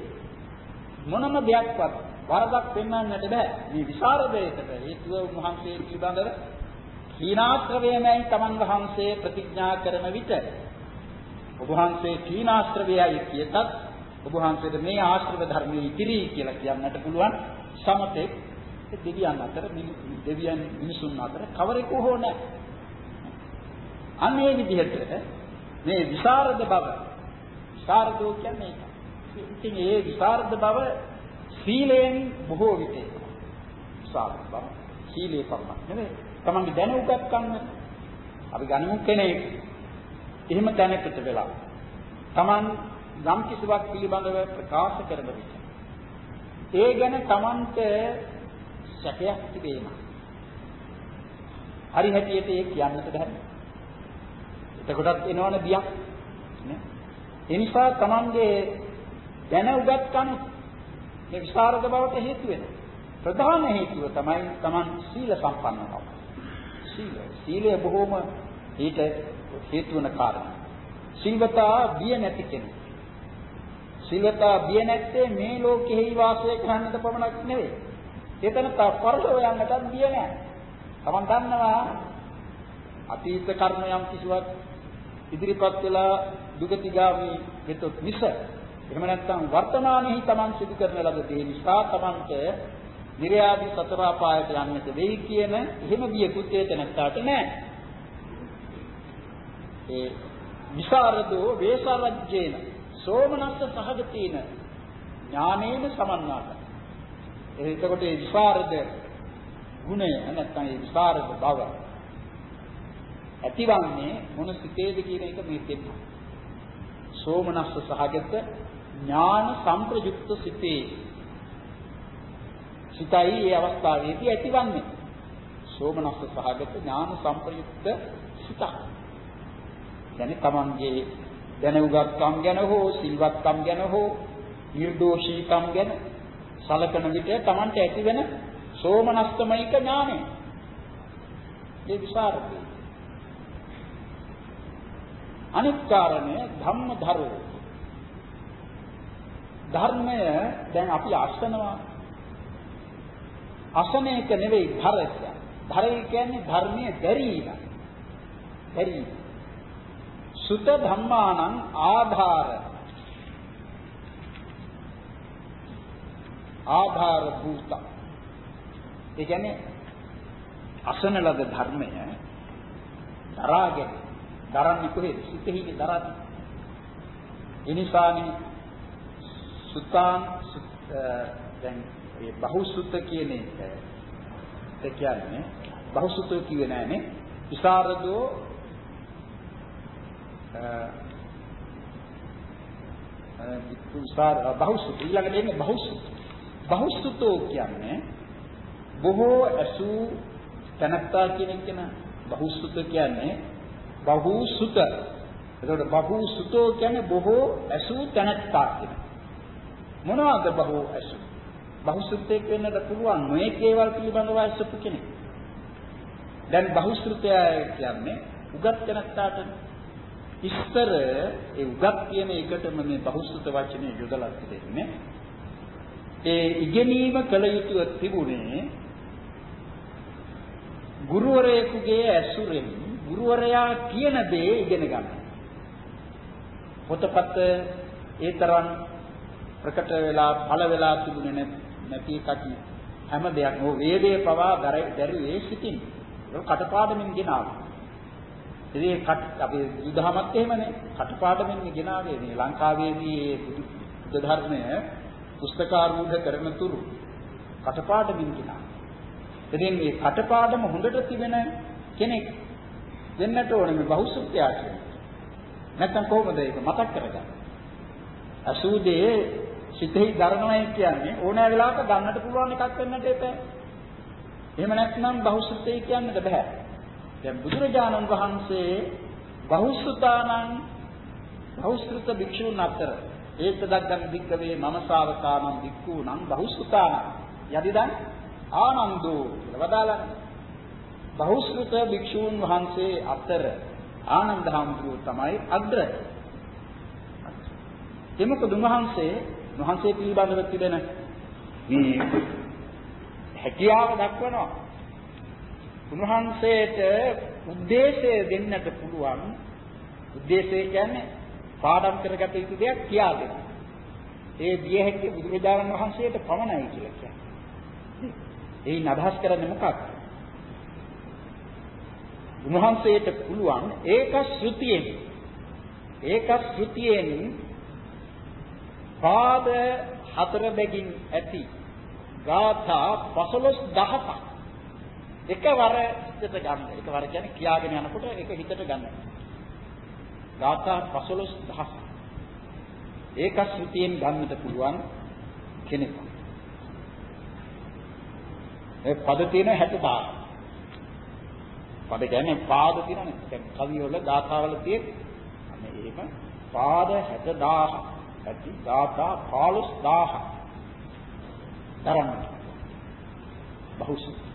මොනම දෙයක්වත් වරදක් පෙන්වන්නට බෑ. මේ විසරදයකට හේතුව උන්වහන්සේ පිළිබඳව කීනාශ්‍රවයමයි තමන් වහන්සේ ප්‍රතිඥා කරන විට ඔබ වහන්සේ කීනාශ්‍රවයයි කියතත් ඔබ වහන්සේට මේ ආශ්‍රව ධර්මයේ ඉතිරි කියලා කියන්නට පුළුවන් සමතේ දෙවියන් අතර දෙවියන් මිනිසුන් අතර කවරෙකු හෝ නැහැ. අන්න ඒ විදිහට මේ විසරද බව විසරදෝ කියන්නේ ඒක. ඉතින් ඒ විසරද බව සීලයෙන් බොහෝ විට විසරද බව සීලේ පමණක් නෙවෙයි තමන්ගේ දැනුගත්කම අපි ගනිමු කෙනෙක් එහෙම දැනකට වෙලා තමන් යම් කිසිවක් පිළිබඳව ප්‍රකාශ කරන විට ඒ ගැන තමන්ට සැකයක් තිබේනවා. හරි හැටියට ඒ කියන්නට බැහැ. එතකොටත් එනවනේ බියක්. නේ? ඒ නිසා තමන්ගේ දැන උගත්කම් මේ විසරද බවට හේතු වෙනවා. ප්‍රධාන හේතුව තමයි තමන් සීල සම්පන්න බව. සීලය. සීලය බොහොම ඊට හේතු වෙන කාරණා. සිල්වතා බිය නැති කෙනෙක්. සිල්වතා බිය නැත්තේ මේ ලෝකෙහි වාසය කරන්නට පමණක් නෙවෙයි. එතන තා පරලෝ යන්නටත් බිය නැහැ. තමන් දන්නවා අතීත කර්ම යම් කිසිවක් ඉදිරිපත් වෙලා දුගතිගාමි වෙතොත් මිස එහෙම නැත්නම් වර්තමානයේ තමන් සිදු කරන ලද දේ නිසා තමන්ට නිර්යාදී සතර අපායට යන්නට වෙයි කියන එහෙම බියකුත් ඒ තැනට නැහැ. ඒ විසරදෝ වේසරජ්ජේන සෝමනස්ස සහගතේන ඥානේන සමන්නාත. එතකොට ඒ විසරද ගුණය නැත්නම් ඒ විසරද බව ඇතිවන්නේ මොන සිතේද කියන එක මේ දෙන්න. සෝමනස්ස සහගත ඥාන සම්ප්‍රයුක්ත සිතේ සිතයි මේ අවස්ථාවේදී ඇතිවන්නේ. සෝමනස්ස සහගත ඥාන සංප්‍රයුක්ත සිතක්. කියන්නේ Tamanගේ දැනුගත්කම් ගැන හෝ සිල්වත්කම් ගැන හෝ නිර්දෝෂීකම් ගැන සලකන විට Tamanට ඇතිවෙන සෝමනස්තමයික ඥානය. ඒ විසරදේ. අනිත් කාරණය ධම්මධරෝ. ධර්මය දැන් අපි අසනවා. අසන එක නෙවෙයි ධරය. ධරය කියන්නේ ධර්මයේ දැරීම. දැරීම. සුත ධම්මානං ආධාර ආධාර භූත. ඒ කියන්නේ අසන ලද ධර්මය දරාගෙන දරන්නේ කොහෙද? සිතෙහි දරන්නේ. එනිසානේ සුතාන් දැන් මේ බහුසුත කියන එක ඒ කියන්නේ බහුසුත කියේ නෑනේ. විසරදෝ විසර බහුසුත ඊළඟට එන්නේ බහුසුත. බහුසුතෝ කියන්නේ බොහෝ අසු තනත්තා කියන එක න බහුසුත කියන්නේ බහුසුත. එතකොට බහුසුතෝ කියන්නේ බොහෝ අසු තනත්තා කියන. මොනවාද බහෝ අසු? බහුසුතෙක් වෙන්නට පුළුවන් මේ කේවල් පිළිබඳව අසපු කෙනෙක්. දැන් බහුසුතය කියන්නේ උගත් තනත්තාට ඉස්තර ඒ උගත් කියන එකටම මේ බහුසුත වචනේ යොදලා තිබෙන්නේ. ඒ ඉගෙනීම කළ යුතුව තිබුණේ ගුරුවරයෙකුගේ ඇසුරෙන් ගුරුවරයා කියන දේ ඉගෙන ගන්න. පොතපත ඒ තරම් ප්‍රකට වෙලා පළ වෙලා තිබුණේ නැති කටි හැම දෙයක්ම ඕ වේදේ පවා දරුවේ සිටින්. ඒක කටපාඩමින් ගෙනාවා. ඉතින් කට අපි බුදුදහමත් එහෙමනේ කටපාඩමින් ගෙනාවේ මේ ලංකාවේදී බුදු ධර්මය පුස්තකාරූඪ කරන තුරු කටපාඩමින් ගෙනාවා. ඉතින් මේ කටපාඩම හොඳට තිබෙන කෙනෙක් වෙන්නට ඕනේ මේ බහුසුත්‍යා කියන්නේ. නැත්තම් කොහොමද ඒක මතක් කරගන්නේ? අසුදේ සිතෙහි ධර්මයි කියන්නේ ඕනෑ වෙලාවක ගන්නට පුළුවන් එකක් වෙන්නට එපා. එහෙම නැත්නම් බහුසුත්තේ කියන්නට බෑ. දැන් බුදුරජාණන් වහන්සේ බහුසුතානං බහුශෘත භික්ෂුන් අතර ඒතදග්ගම් භික්කවේ මම ශාවකානම් භික්ඛූනම් බහුසුතානං යදිදන් ආනන්දෝ කියලා වදාළන්නේ. බහුශෘත භික්ෂූන් වහන්සේ අතර ආනන්ද හාමුදුරුවෝ තමයි අග්‍ර. එමක දුමහන්සේ වහන්සේ පිළිබඳව තිබෙන මේ හැකියාව දක්වනවා. උන්වහන්සේට උද්දේශය දෙන්නට පුළුවන් උද්දේශය කියන්නේ පාඩම් කරගත යුතු දෙයක් කියා දෙන්න. ඒ දිය හැකි බුදුරජාණන් වහන්සේට පමණයි කියලා කියන්නේ. එයින් අදහස් කරන්නේ මොකක්ද? උන්වහන්සේට පුළුවන් ඒක ශ්‍රුතියෙන් ඒක ශ්‍රුතියෙන් පාද හතර බැගින් ඇති ගාථා 15000ක් එකවර හිතට ගන්න. එකවර කියන්නේ කියාගෙන යනකොට ඒක හිතට ගන්න. ගාථා 15000ක් ඒක ශ්‍රුතියෙන් ගන්නට පුළුවන් කෙනෙක්. ඒ පද තියෙන 60000. පද කියන්නේ පාද තියෙනනේ. දැන් කවි වල ගාථා වල තියෙන අනේ එහෙම පාද 60000 ඇති ගාථා 15000 තරම් බහුසු.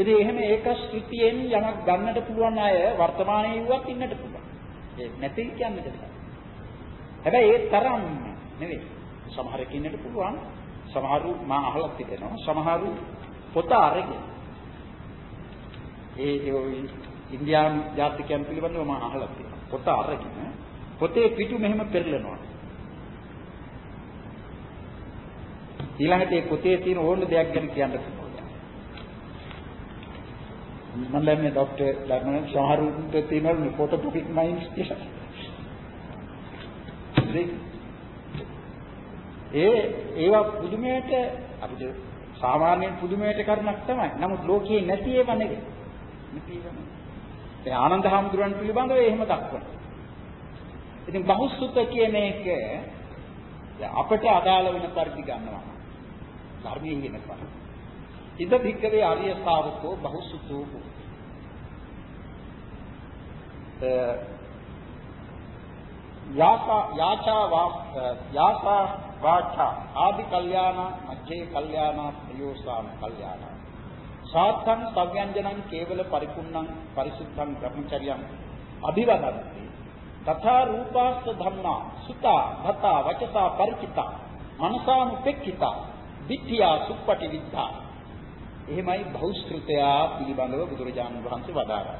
ඉතින් එහෙම ඒක ස්ථිතියෙන් යමක් ගන්නට පුළුවන් අය වර්තමානයේ වුවත් ඉන්නට පුළුවන්. ඒ නැති කියන්නට බෑ. හැබැයි ඒ තරම් නෙවෙයි. සමහරක ඉන්නට පුළුවන්. සමහරු මා අහලා තිබෙනවා. සමහරු පොත අරගෙන ඒ ඒ ඉන්දියානු ජාතිකයන් පිළිබඳව මම අහලා තියෙනවා. පොත අරගෙන පොතේ පිටු මෙහෙම පෙරලනවා. ඊළඟට ඒ පොතේ තියෙන ඕන දෙයක් ගැන කියන්න පුළුවන්. මම දන්නේ ડોક્ટર ලර්නර් සමහරුන්ට තියෙනවලු ෆොටෝග්‍රැෆික් මයින්ඩ්ස් කියලා. ඒ ඒවා පුදුමයට අපිට සාමාන්‍යයෙන් පුදුමයට කරුණක් තමයි. නමුත් ලෝකයේ නැති ඒවා නෙවෙයි. නැති ඒවා නෙවෙයි. ඒ ආනන්ද හාමුදුරන් පිළිබඳව එහෙම දක්වනවා. ඉතින් බහුසුත කියන එක අපට අදාළ වෙන පරිදි ගන්නවා. ධර්මයේ වෙනකම්. ඉද භික්කවේ ආර්ය ශාවකෝ බහුසුතෝ යාසා යාචා යාසා වාචා ආදි කල්යාණ මජ්ජේ කල්යාණ ප්‍රයෝසාම කල්යාණ. සාත්තං සව්‍යංජනං කේවල පරිපුන්නං පරිසුද්ධං බ්‍රහ්මචර්යං අභිවදන්ති. තථා රූපාස්ස ධම්මා සුතා භතා වචසා ಪರಿචිතා මනසානුපෙක්ඛිතා විත්‍යා සුප්පටි විද්ධා එහෙමයි බහුශෘතයා පිළිබඳව බුදුරජාණන් වහන්සේ වදාරා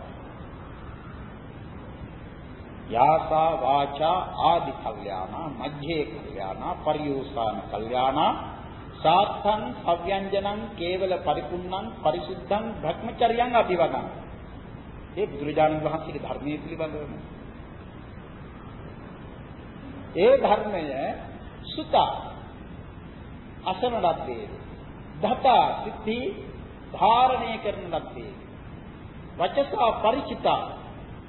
යාසා වාචා ආදි කල්යාණ මජ්ජේ කල්යාණ පරියෝසාන කල්යාණ සාත්තං සව්‍යංජනං කේවල පරිපුන්නං පරිසුද්ධං භ්‍රමචර්යං අභිවදං. ඒ බුදුරජාණන් වහන්සේගේ ධර්මයේ පිළිබඳව ඒ ධර්මය සුත අසන ලද්දේ දතා සිද්ධි ධාරණය කරන ලද්දේ. වචසා ಪರಿචිතා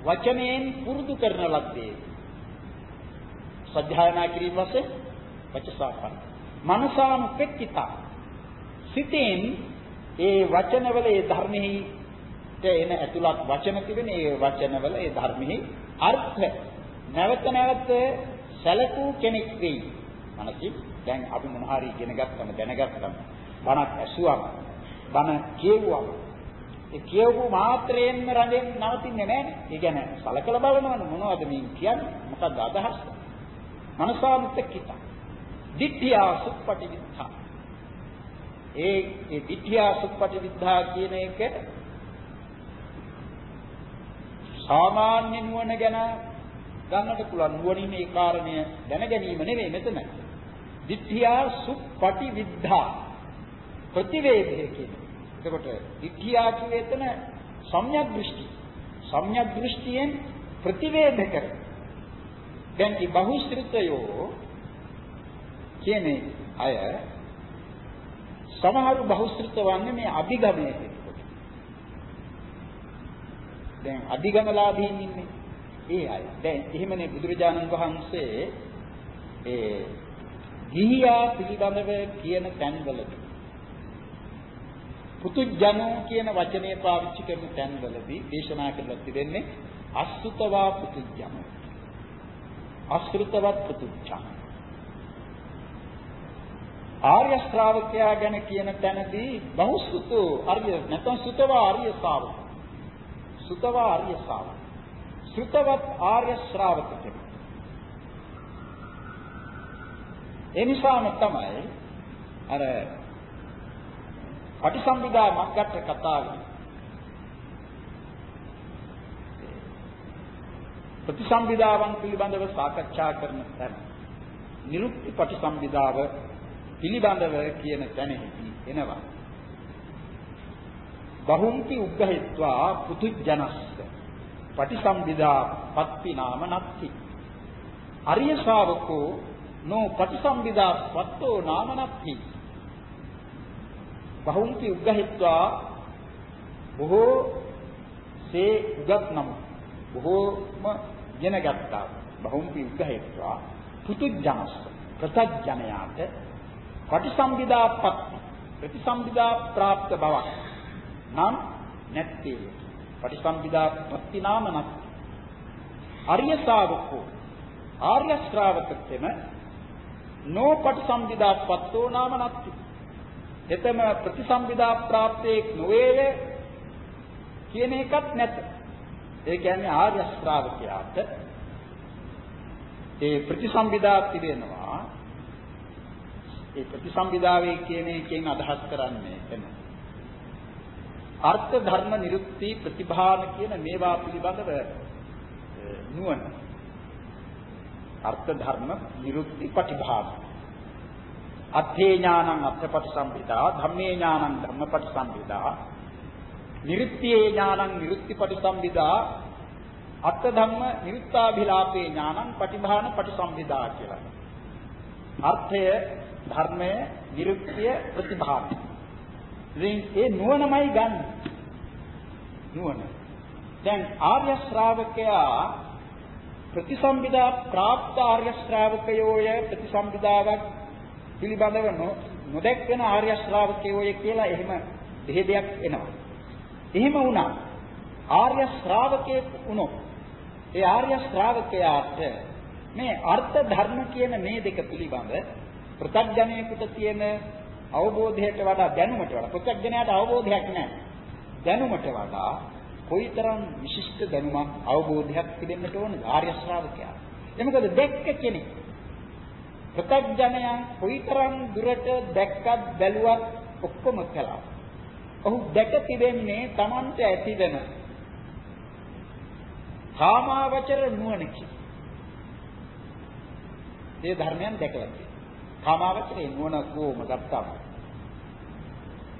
වචනයෙන් පුරුදු කරන ලද්දේ. සත්‍යයනා කිරීම වශයෙන් වචසාපන මනසානුපෙක්කිතා සිතෙන් ඒ වචනවල ඒ ධර්මෙහි එන ඇතුළත් වචන තිබෙන ඒ වචනවල ඒ ධර්මෙහි අර්ථ නැවත නැවත සැලකූ කෙනෙක් වෙයි. මනසින් දැන් අපි මොන හරි ඉගෙන ගත්තම දැනගත්තම බණක් ඇසුවම බණ කියුවම ඒ කියවපු මාත්‍රයෙන්ම රඳෙන් නවතින්නේ නැහැ. ඒ කියන්නේ සලකලා බලනවනේ මොනවද මේ කියන්නේ? මොකක්ද අදහස්? මනසානුත්කිත. දිට්ඨියා සුප්පටි විද්ධා. ඒ ඒ දිට්ඨියා සුප්පටි විද්ධා කියන එක සාමාන්‍ය නුවණ ගැන ගන්නට පුළුවන් නුවණින් මේ කාරණය දැන ගැනීම නෙවෙයි මෙතන. දිට්ඨියා සුප්පටි විද්ධා ප්‍රතිවේධය කියන්නේ එතකොට විද්‍යා කියේ එතන සම්‍යක් දෘෂ්ටි. සම්‍යක් දෘෂ්ටියෙන් ප්‍රතිවේධ කර. දැන් මේ බහුශ්‍රිතයෝ කියන්නේ අය සමහරු බහුශ්‍රිත වන්නේ මේ අභිගමයේ කෙනෙකුට. දැන් අධිගමලාභීන් ඉන්නේ ඒ අය. දැන් එහෙමනේ බුදුරජාණන් වහන්සේ ඒ ගිහියා පිළිබඳව කියන තැන්වලදී පුතුජනෝ කියන වචනේ පාවිච්චි කරන තැන්වලදී දේශනා කරලා තිබෙන්නේ අසුතවා පුතුජනෝ. අසෘතවත් පුතුජන. ආර්ය ශ්‍රාවකයා ගැන කියන තැනදී බහුසුතෝ ආර්ය නැත්නම් සුතවා ආර්ය ශ්‍රාවක. සුතවා ආර්ය ශ්‍රාවක. සෘතවත් ආර්ය ශ්‍රාවක කෙනෙක්. ඒ නිසාම තමයි අර පටිසම්භිදා මග්ගට කතාවේ. ප්‍රතිසම්භිදාවන් පිළිබඳව සාකච්ඡා කරන තැන. නිරුක්ති පටිසම්භිදාව පිළිබඳව කියන තැනෙහි එනවා. බහුම්පි උග්ගහිත්වා පුතුජනස්ස. පටිසම්භිදා පත්ති නාම නත්ති. අරිය ශාවකෝ නෝ පටිසම්භිදා පත්තෝ නාම නත්ති. බහුම්පි උග්ගහිත්වා බොහෝ සේ උගත් නම් බොහෝම ගෙන ගත්තා. බහුම්පි උග්ගහිත්වා පුතුජනස්ස ප්‍රතඥයාට පටිසම්භිදාපත් ප්‍රතිසම්භිදා ප්‍රාප්ත බවක් නම් නැත්තේ. පටිසම්භිදාපත්ති නාම නැත් ආර්ය ශ්‍රාවකෝ ආර්ය ශ්‍රාවකත්වෙම නෝ පටිසම්භිදාපත්තෝ නාම නැත්ති. එතම ප්‍රතිසම්පදා ප්‍රාප්තයක් නොවේය කියන එකක් නැත. ඒ කියන්නේ ආර්ය ශ්‍රාවකයාට ඒ ප්‍රතිසම්පදා පිළිනවා. ඒ ප්‍රතිසම්පදාවේ කියන එකෙන් අදහස් කරන්නේ එතන. අර්ථ ධර්ම නිරුක්ති ප්‍රතිභාන කියන මේවා පිළිබඳව නුවණ. අර්ථ ධර්ම නිරුක්ති ප්‍රතිභාන අත්ථේ ඥානං අත්ථපටි සම්පිතා ධම්මේ ඥානං ධම්මපටි සම්පිතා නිරුත්තියේ ඥානං නිරුත්තිපටි සම්පිතා අත්ථ ධම්ම නිරුත්තාභිලාපේ ඥානං පටිභාන පටි සම්පිතා කියලා. අර්ථය ධර්මය නිරුක්තිය ප්‍රතිභාන. ඉතින් ඒ නුවණමයි ගන්න. නුවණ. දැන් ආර්ය ශ්‍රාවකයා ප්‍රතිසම්පදා ප්‍රාප්ත ආර්ය ශ්‍රාවකයෝය ප්‍රතිසම්පදාවක් පිළිබඳව නොදැක්වෙන ආර්ය ශ්‍රාවකයෝය කියලා එහෙම බෙහෙදයක් එනවා. එහෙම වුණා ආර්ය ශ්‍රාවකයෙක් වුණොත් ඒ ආර්ය ශ්‍රාවකයාට මේ අර්ථ ධර්ම කියන මේ දෙක පිළිබඳ ප්‍රත්‍යඥයෙකුට තියෙන අවබෝධයට වඩා දැනුමට වඩා ප්‍රත්‍යඥයාට අවබෝධයක් නැහැ. දැනුමට වඩා කොයිතරම් විශිෂ්ට දැනුමක් අවබෝධයක් තිබෙන්නට ඕනද ආර්ය ශ්‍රාවකයා. ඒ මොකද දැක්ක කෙනෙක්. ප්‍රත්‍යඥයන් කොයිතරම් දුරට දැක්කත් බැලුවත් ඔක්කොම කළා. ඔහු දැක තිබෙන්නේ Tamante ඇතිවෙන කාමාවචර නුවණකි. ඒ ධර්මයන් දැකලා තියෙනවා. කාමාවචරේ නුවණ කොහොම ගත්තාම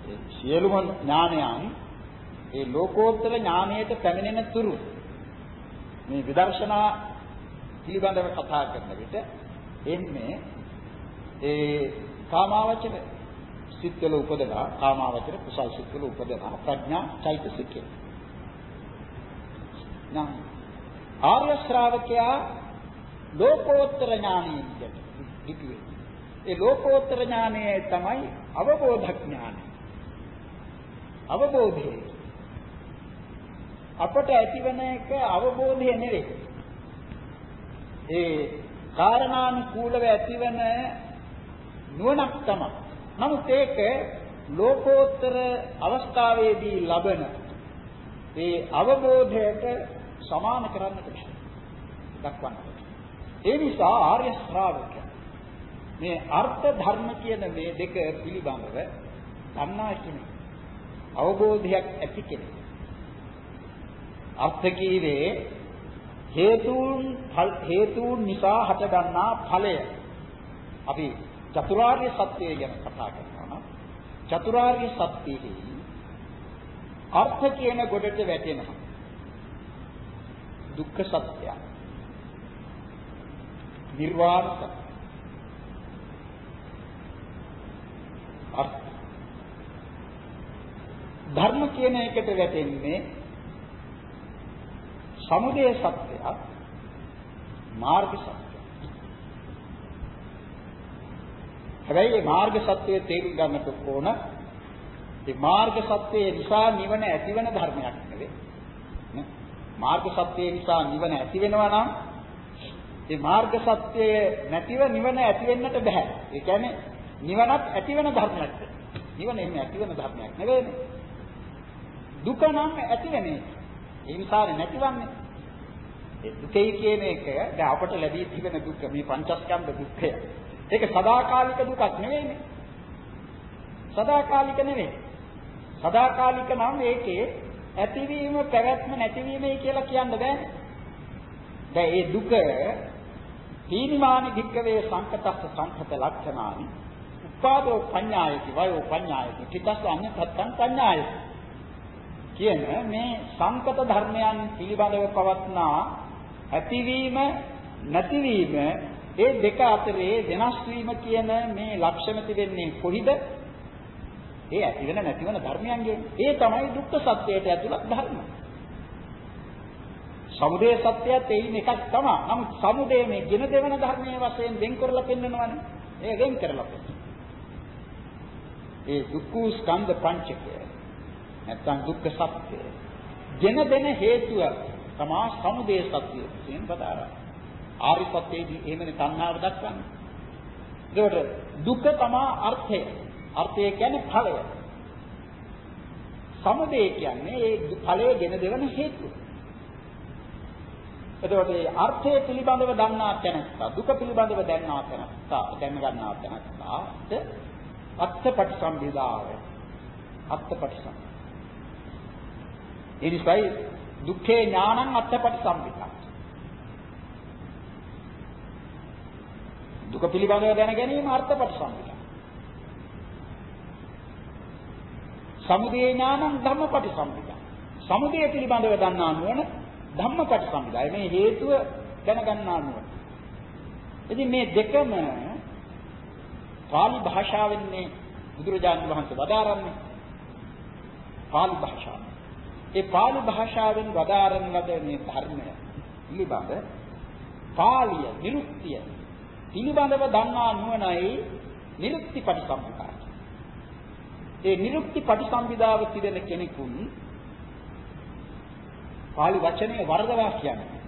ඒ සියලුම ඥානයන් ඒ ලෝකෝත්තර ඥානයට පැමිණෙන තුරු මේ විදර්ශනා පිළිබඳව කතා කරන විට එන්නේ ඒ කාමාවචර සිත්වල උපදලා කාමාවචර කුසල් සිත්වල උපදලා ප්‍රඥා චෛතසිකය. නම් ආර්ය ශ්‍රාවකයා ලෝකෝත්තර ඥානයෙන් පිටුවේ. ඒ ලෝකෝත්තර ඥානය තමයි අවබෝධ ඥානය. අවබෝධය අපට ඇතිවන එක අවබෝධය නෙවෙයි. ඒ කාරණානුකූලව ඇතිවන නුවණක් තමයි. නමුත් ඒක ලෝකෝත්තර අවස්ථාවේදී ලබන ඒ අවබෝධයට සමාන කරන්නට බෑ. දක්වන්නට. ඒ නිසා ආර්ය ශ්‍රාවක මේ අර්ථ ධර්ම කියන මේ දෙක පිළිබඳව දන්නා කෙනෙක්. අවබෝධයක් ඇති කෙනෙක්. අර්ථ කීවේ හේතුන් හේතුන් නිසා හටගන්නා ඵලය. අපි චතුරාර්ය සත්‍යය ගැන කතා කරනවා නම් චතුරාර්ය සත්‍යෙහි අර්ථ කියන ගොඩට වැටෙනවා. දුක්ඛ සත්‍යය. නිර්වාණ සත්‍ය. අර්ථ ධර්ම කියන එකට වැටෙන්නේ සමුදය සත්‍යයක් මාර්ග සත්‍යයක්. හැබැයි මේ මාර්ග සත්‍යය තේරුම් ගන්නට ඕන මේ මාර්ග සත්‍යය නිසා නිවන ඇතිවන ධර්මයක් නෙවෙයි. මාර්ග සත්‍යය නිසා නිවන ඇති වෙනවා නම් ඒ මාර්ග සත්‍යය නැතිව නිවන ඇති වෙන්නට බෑ. ඒ කියන්නේ නිවනත් ඇති වෙන ධර්මයක්. නිවන එන්නේ ඇති වෙන ධර්මයක් නෙවෙයිනේ. දුක නම් ඇති වෙන්නේ. ඒ නිසානේ නැතිවන්නේ. ඒ දුකයි කියන එක දැන් අපට ලැබී තිබෙන දුක මේ පංචස්කන්ධ දුක්ඛය. ඒක සදාකාලික දුකක් නෙවෙයිනේ. සදාකාලික නෙවෙයි. සදාකාලික නම් ඒකේ ඇතිවීම පැවැත්ම නැතිවීමයි කියලා කියන්න බෑනේ. දැන් මේ දුක තීනිමානි භික්කවේ සංකතස්ස සංකත ලක්ෂණානි උපාදෝ පඤ්ඤායති වයෝ පඤ්ඤායති චිත්තස්ස අඤ්ඤතත්තං පඤ්ඤායති කියන මේ සංකත ධර්මයන් පිළිබඳව පවත්නා ඇතිවීම නැතිවීම ඒ දෙක අතරේ වෙනස් වීම කියන මේ ලක්ෂණ තිබෙන්නේ කොහිද? ඒ ඇති වෙන නැති වෙන ධර්මයන්ගේ. ඒ තමයි දුක්ඛ සත්‍යයට ඇතුළත් ධර්ම. සමුදය සත්‍යයත් එයින් එකක් තමයි. නමුත් සමුදය මේ ගෙන දෙවන ධර්මයේ වශයෙන් වෙන් කරලා පෙන්වනවනේ. ඒ වෙන් කරලා ඒ දුක්ඛ ස්කන්ධ පංචකය. නැත්තම් දුක්ඛ සත්‍යය. ගෙන දෙන හේතුව තමා සමුදය සත්‍යය කියන පදාරා. ආර්ය සත්‍යයේදී එහෙමනේ තණ්හාව දක්වන්නේ. ඒකට දුක තමා අර්ථය. අර්ථය කියන්නේ ඵලය. සමුදය කියන්නේ ඒ ඵලයේ ගෙන දෙවන හේතුව. එතකොට මේ අර්ථය පිළිබඳව දන්නා තැනත්තා දුක පිළිබඳව දන්නා තැනත්තා දැන ගන්නා තැනත්තාට අත්පටිසම්භිදාව අත්පටිසම් ඒ නිසායි දුක්ඛේ ඥානං අත්පටිසම්භිදා දුක පිළිබඳව දැන ගැනීම අර්ථපටිසම්භිදා. සමුදය ඥානං ධම්මපටිසම්භිදා. සමුදය පිළිබඳව දන්නා නුවණ ධම්මපටිසම්භිදා. මේ හේතුව දැනගන්නා නුවණ. ඉතින් මේ දෙකම පාලි භාෂාවෙන් මේ බුදුරජාණන් වහන්සේ වදාරන්නේ පාලි භාෂාව. ඒ පාලි භාෂාවෙන් වදාරන ලද මේ ධර්මය පිළිබඳ පාලිය, නිරුක්තිය පිළිබඳව දන්නා නුවණයි නිරුක්ති පරිසම්පදාය. ඒ නිරුක්ති පටිසම්භිදාව තිබෙන කෙනෙකුන් පාලි වචනේ වර්ධවා කියන්නේ.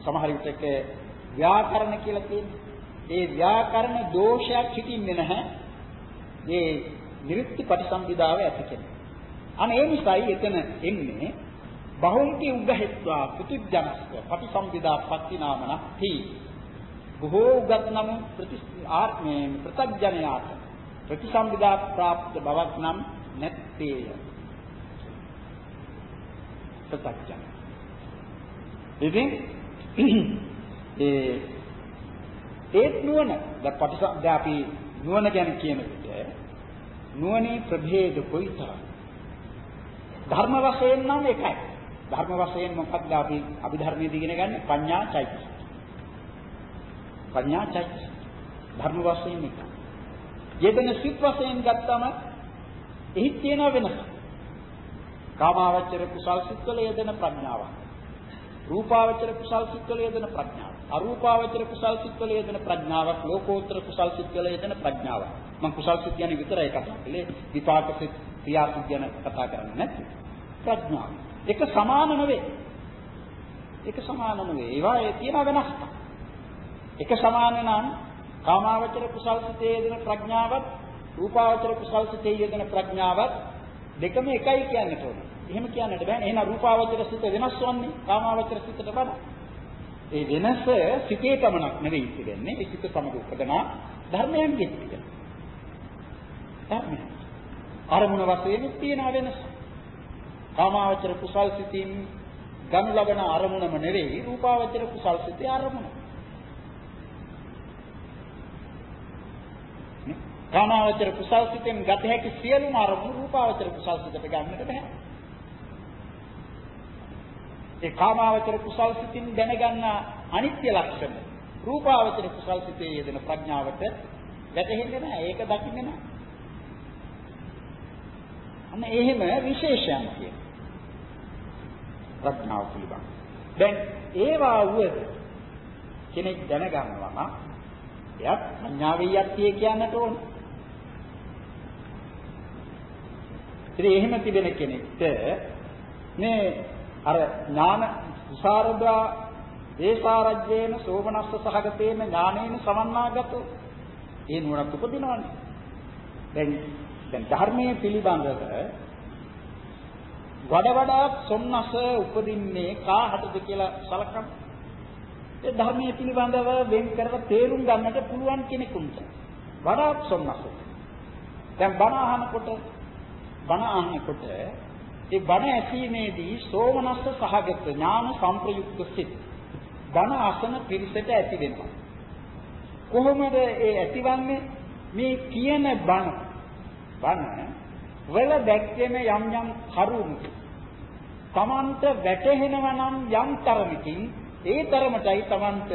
සමහර විටක ව්‍යාකරණ කියලා තියෙනවා. ඒ ව්‍යාකරණ දෝෂයක් හිතින්නේ නැහැ. මේ නිරුක්ති පටිසම්භිදාව ඇති කෙනෙක්. අනේ ඒ නිසායි එතන එන්නේ බහුම්කි උග්ගහෙත්වා පුතුජනස්ව පටිසම්භිදා පත්තිනාමන හි බොහෝ උගත් නම් ප්‍රති ආත්මේ ප්‍රත්‍යඥයාට ප්‍රතිසම්භිදා પ્રાપ્ત බවක් නම් නැත්තේය ප්‍රත්‍යඥ ඉතින් ඒ ඒත් නුවණ දැන් පටිසම් දැන් අපි නුවණ ගැන කියන විට නුවණේ ප්‍රභේද කොයිතරම් ධර්ම වශයෙන් නම් එකයි. ධර්ම වශයෙන් මොකක්ද අපි අභිධර්මයේ දිගෙන ගන්න? පඤ්ඤා චෛතසික පඤ්ඤා චෛතසික ධර්ම වශයෙන් එකයි යෙදෙන සිත් වශයෙන් ගත්තම එහි තියෙන වෙනස. කාමාවචර කුසල් සිත්වල යෙදෙන ප්‍රඥාවක් රූපාවචර කුසල් සිත්වල යෙදෙන ප්‍රඥාව. අරූපාවචර කුසල් සිත්වල යෙදෙන ප්‍රඥාවක් ලෝකෝත්තර කුසල් සිත්වල යෙදෙන ප්‍රඥාවක්. මම කුසල් සිත් ගැන විතරයි කතා කළේ. විපාක සිත් ක්‍රියා සිත් ගැන කතා කරන්නේ නැති. ප්‍රඥාව. එක සමාන නෙවෙයි. එක සමාන නෙවෙයි. ඒවා ඒ තියෙන වෙනස්කම්. එක සමාන නම් කාමාවචර කුසල් සිතේ යෙදෙන ප්‍රඥාවත් රූපාවචර කුසල් සිතේ යෙදෙන ප්‍රඥාවත් දෙකම එකයි කියන්නට ඕනේ. එහෙම කියන්නට බෑ. එහෙනම් රූපාවචර සිත වෙනස් වන්නේ කාමාවචර සිතට වඩා. ඒ වෙනස සිතේ පමණක් නෙවෙයි තිබෙන්නේ. ඒ සිත සමග උපදන ධර්මයන් ගෙත්තිය. ධර්මය. අරමුණ වශයෙන් තියෙන වෙනස. කාමාවචර කුසල් සිතින් ගනු ලබන අරමුණම නෙවෙයි රූපාවචර කුසල් සිතේ අරමුණ. කාමාවචර කුසල් සිතෙන් ගත හැකි සියලුම අරමුණු රූපාවචර කුසල් සිතට ගන්නට බෑ. ඒ කාමාවචර කුසල් සිතින් දැනගන්න අනිත්‍ය ලක්ෂණ රූපාවචර කුසල් සිතේ යෙදෙන ප්‍රඥාවට වැටහෙන්නේ නැහැ. ඒක දකින්නේ නැහැ. අන්න එහෙම විශේෂයන් කියන ප්‍රඥාව පිළිබඳ. දැන් ඒවා වුවද කෙනෙක් දැනගන්නවා නම් එයත් සංඥාවේ යක්තිය කියන්නට ඕන. ඉතින් එහෙම තිබෙන කෙනෙක්ට මේ අර ඥාන විසරදා ඒසාරජ්‍යේන සෝමනස්ස සහගතේන ඥානේන සමන්නාගතෝ ඒ නුවණක් උපදිනවනේ දැන් දැන් ධර්මයේ පිළිබඳව වඩ වඩා සොම්නස උපදින්නේ කාහටද කියලා සලකන්න ඒ ධර්මයේ පිළිබඳව වෙන් කරලා තේරුම් ගන්නට පුළුවන් කෙනෙකුට වඩා සොම්නස දැන් බණ අහනකොට බණ අහනකොට ඒ බණ ඇසීමේදී සෝමනස්ස සහගත ඥාන සංප්‍රයුක්ත සිත් බණ අසන පිරිසට ඇති වෙනවා. කොහොමද ඒ ඇතිවන්නේ? මේ කියන බණ බණ වල දැක්කෙන යම් යම් කරුණු තමන්ට වැටහෙනවා නම් යම් තරමකින් ඒ තරමටයි තමන්ට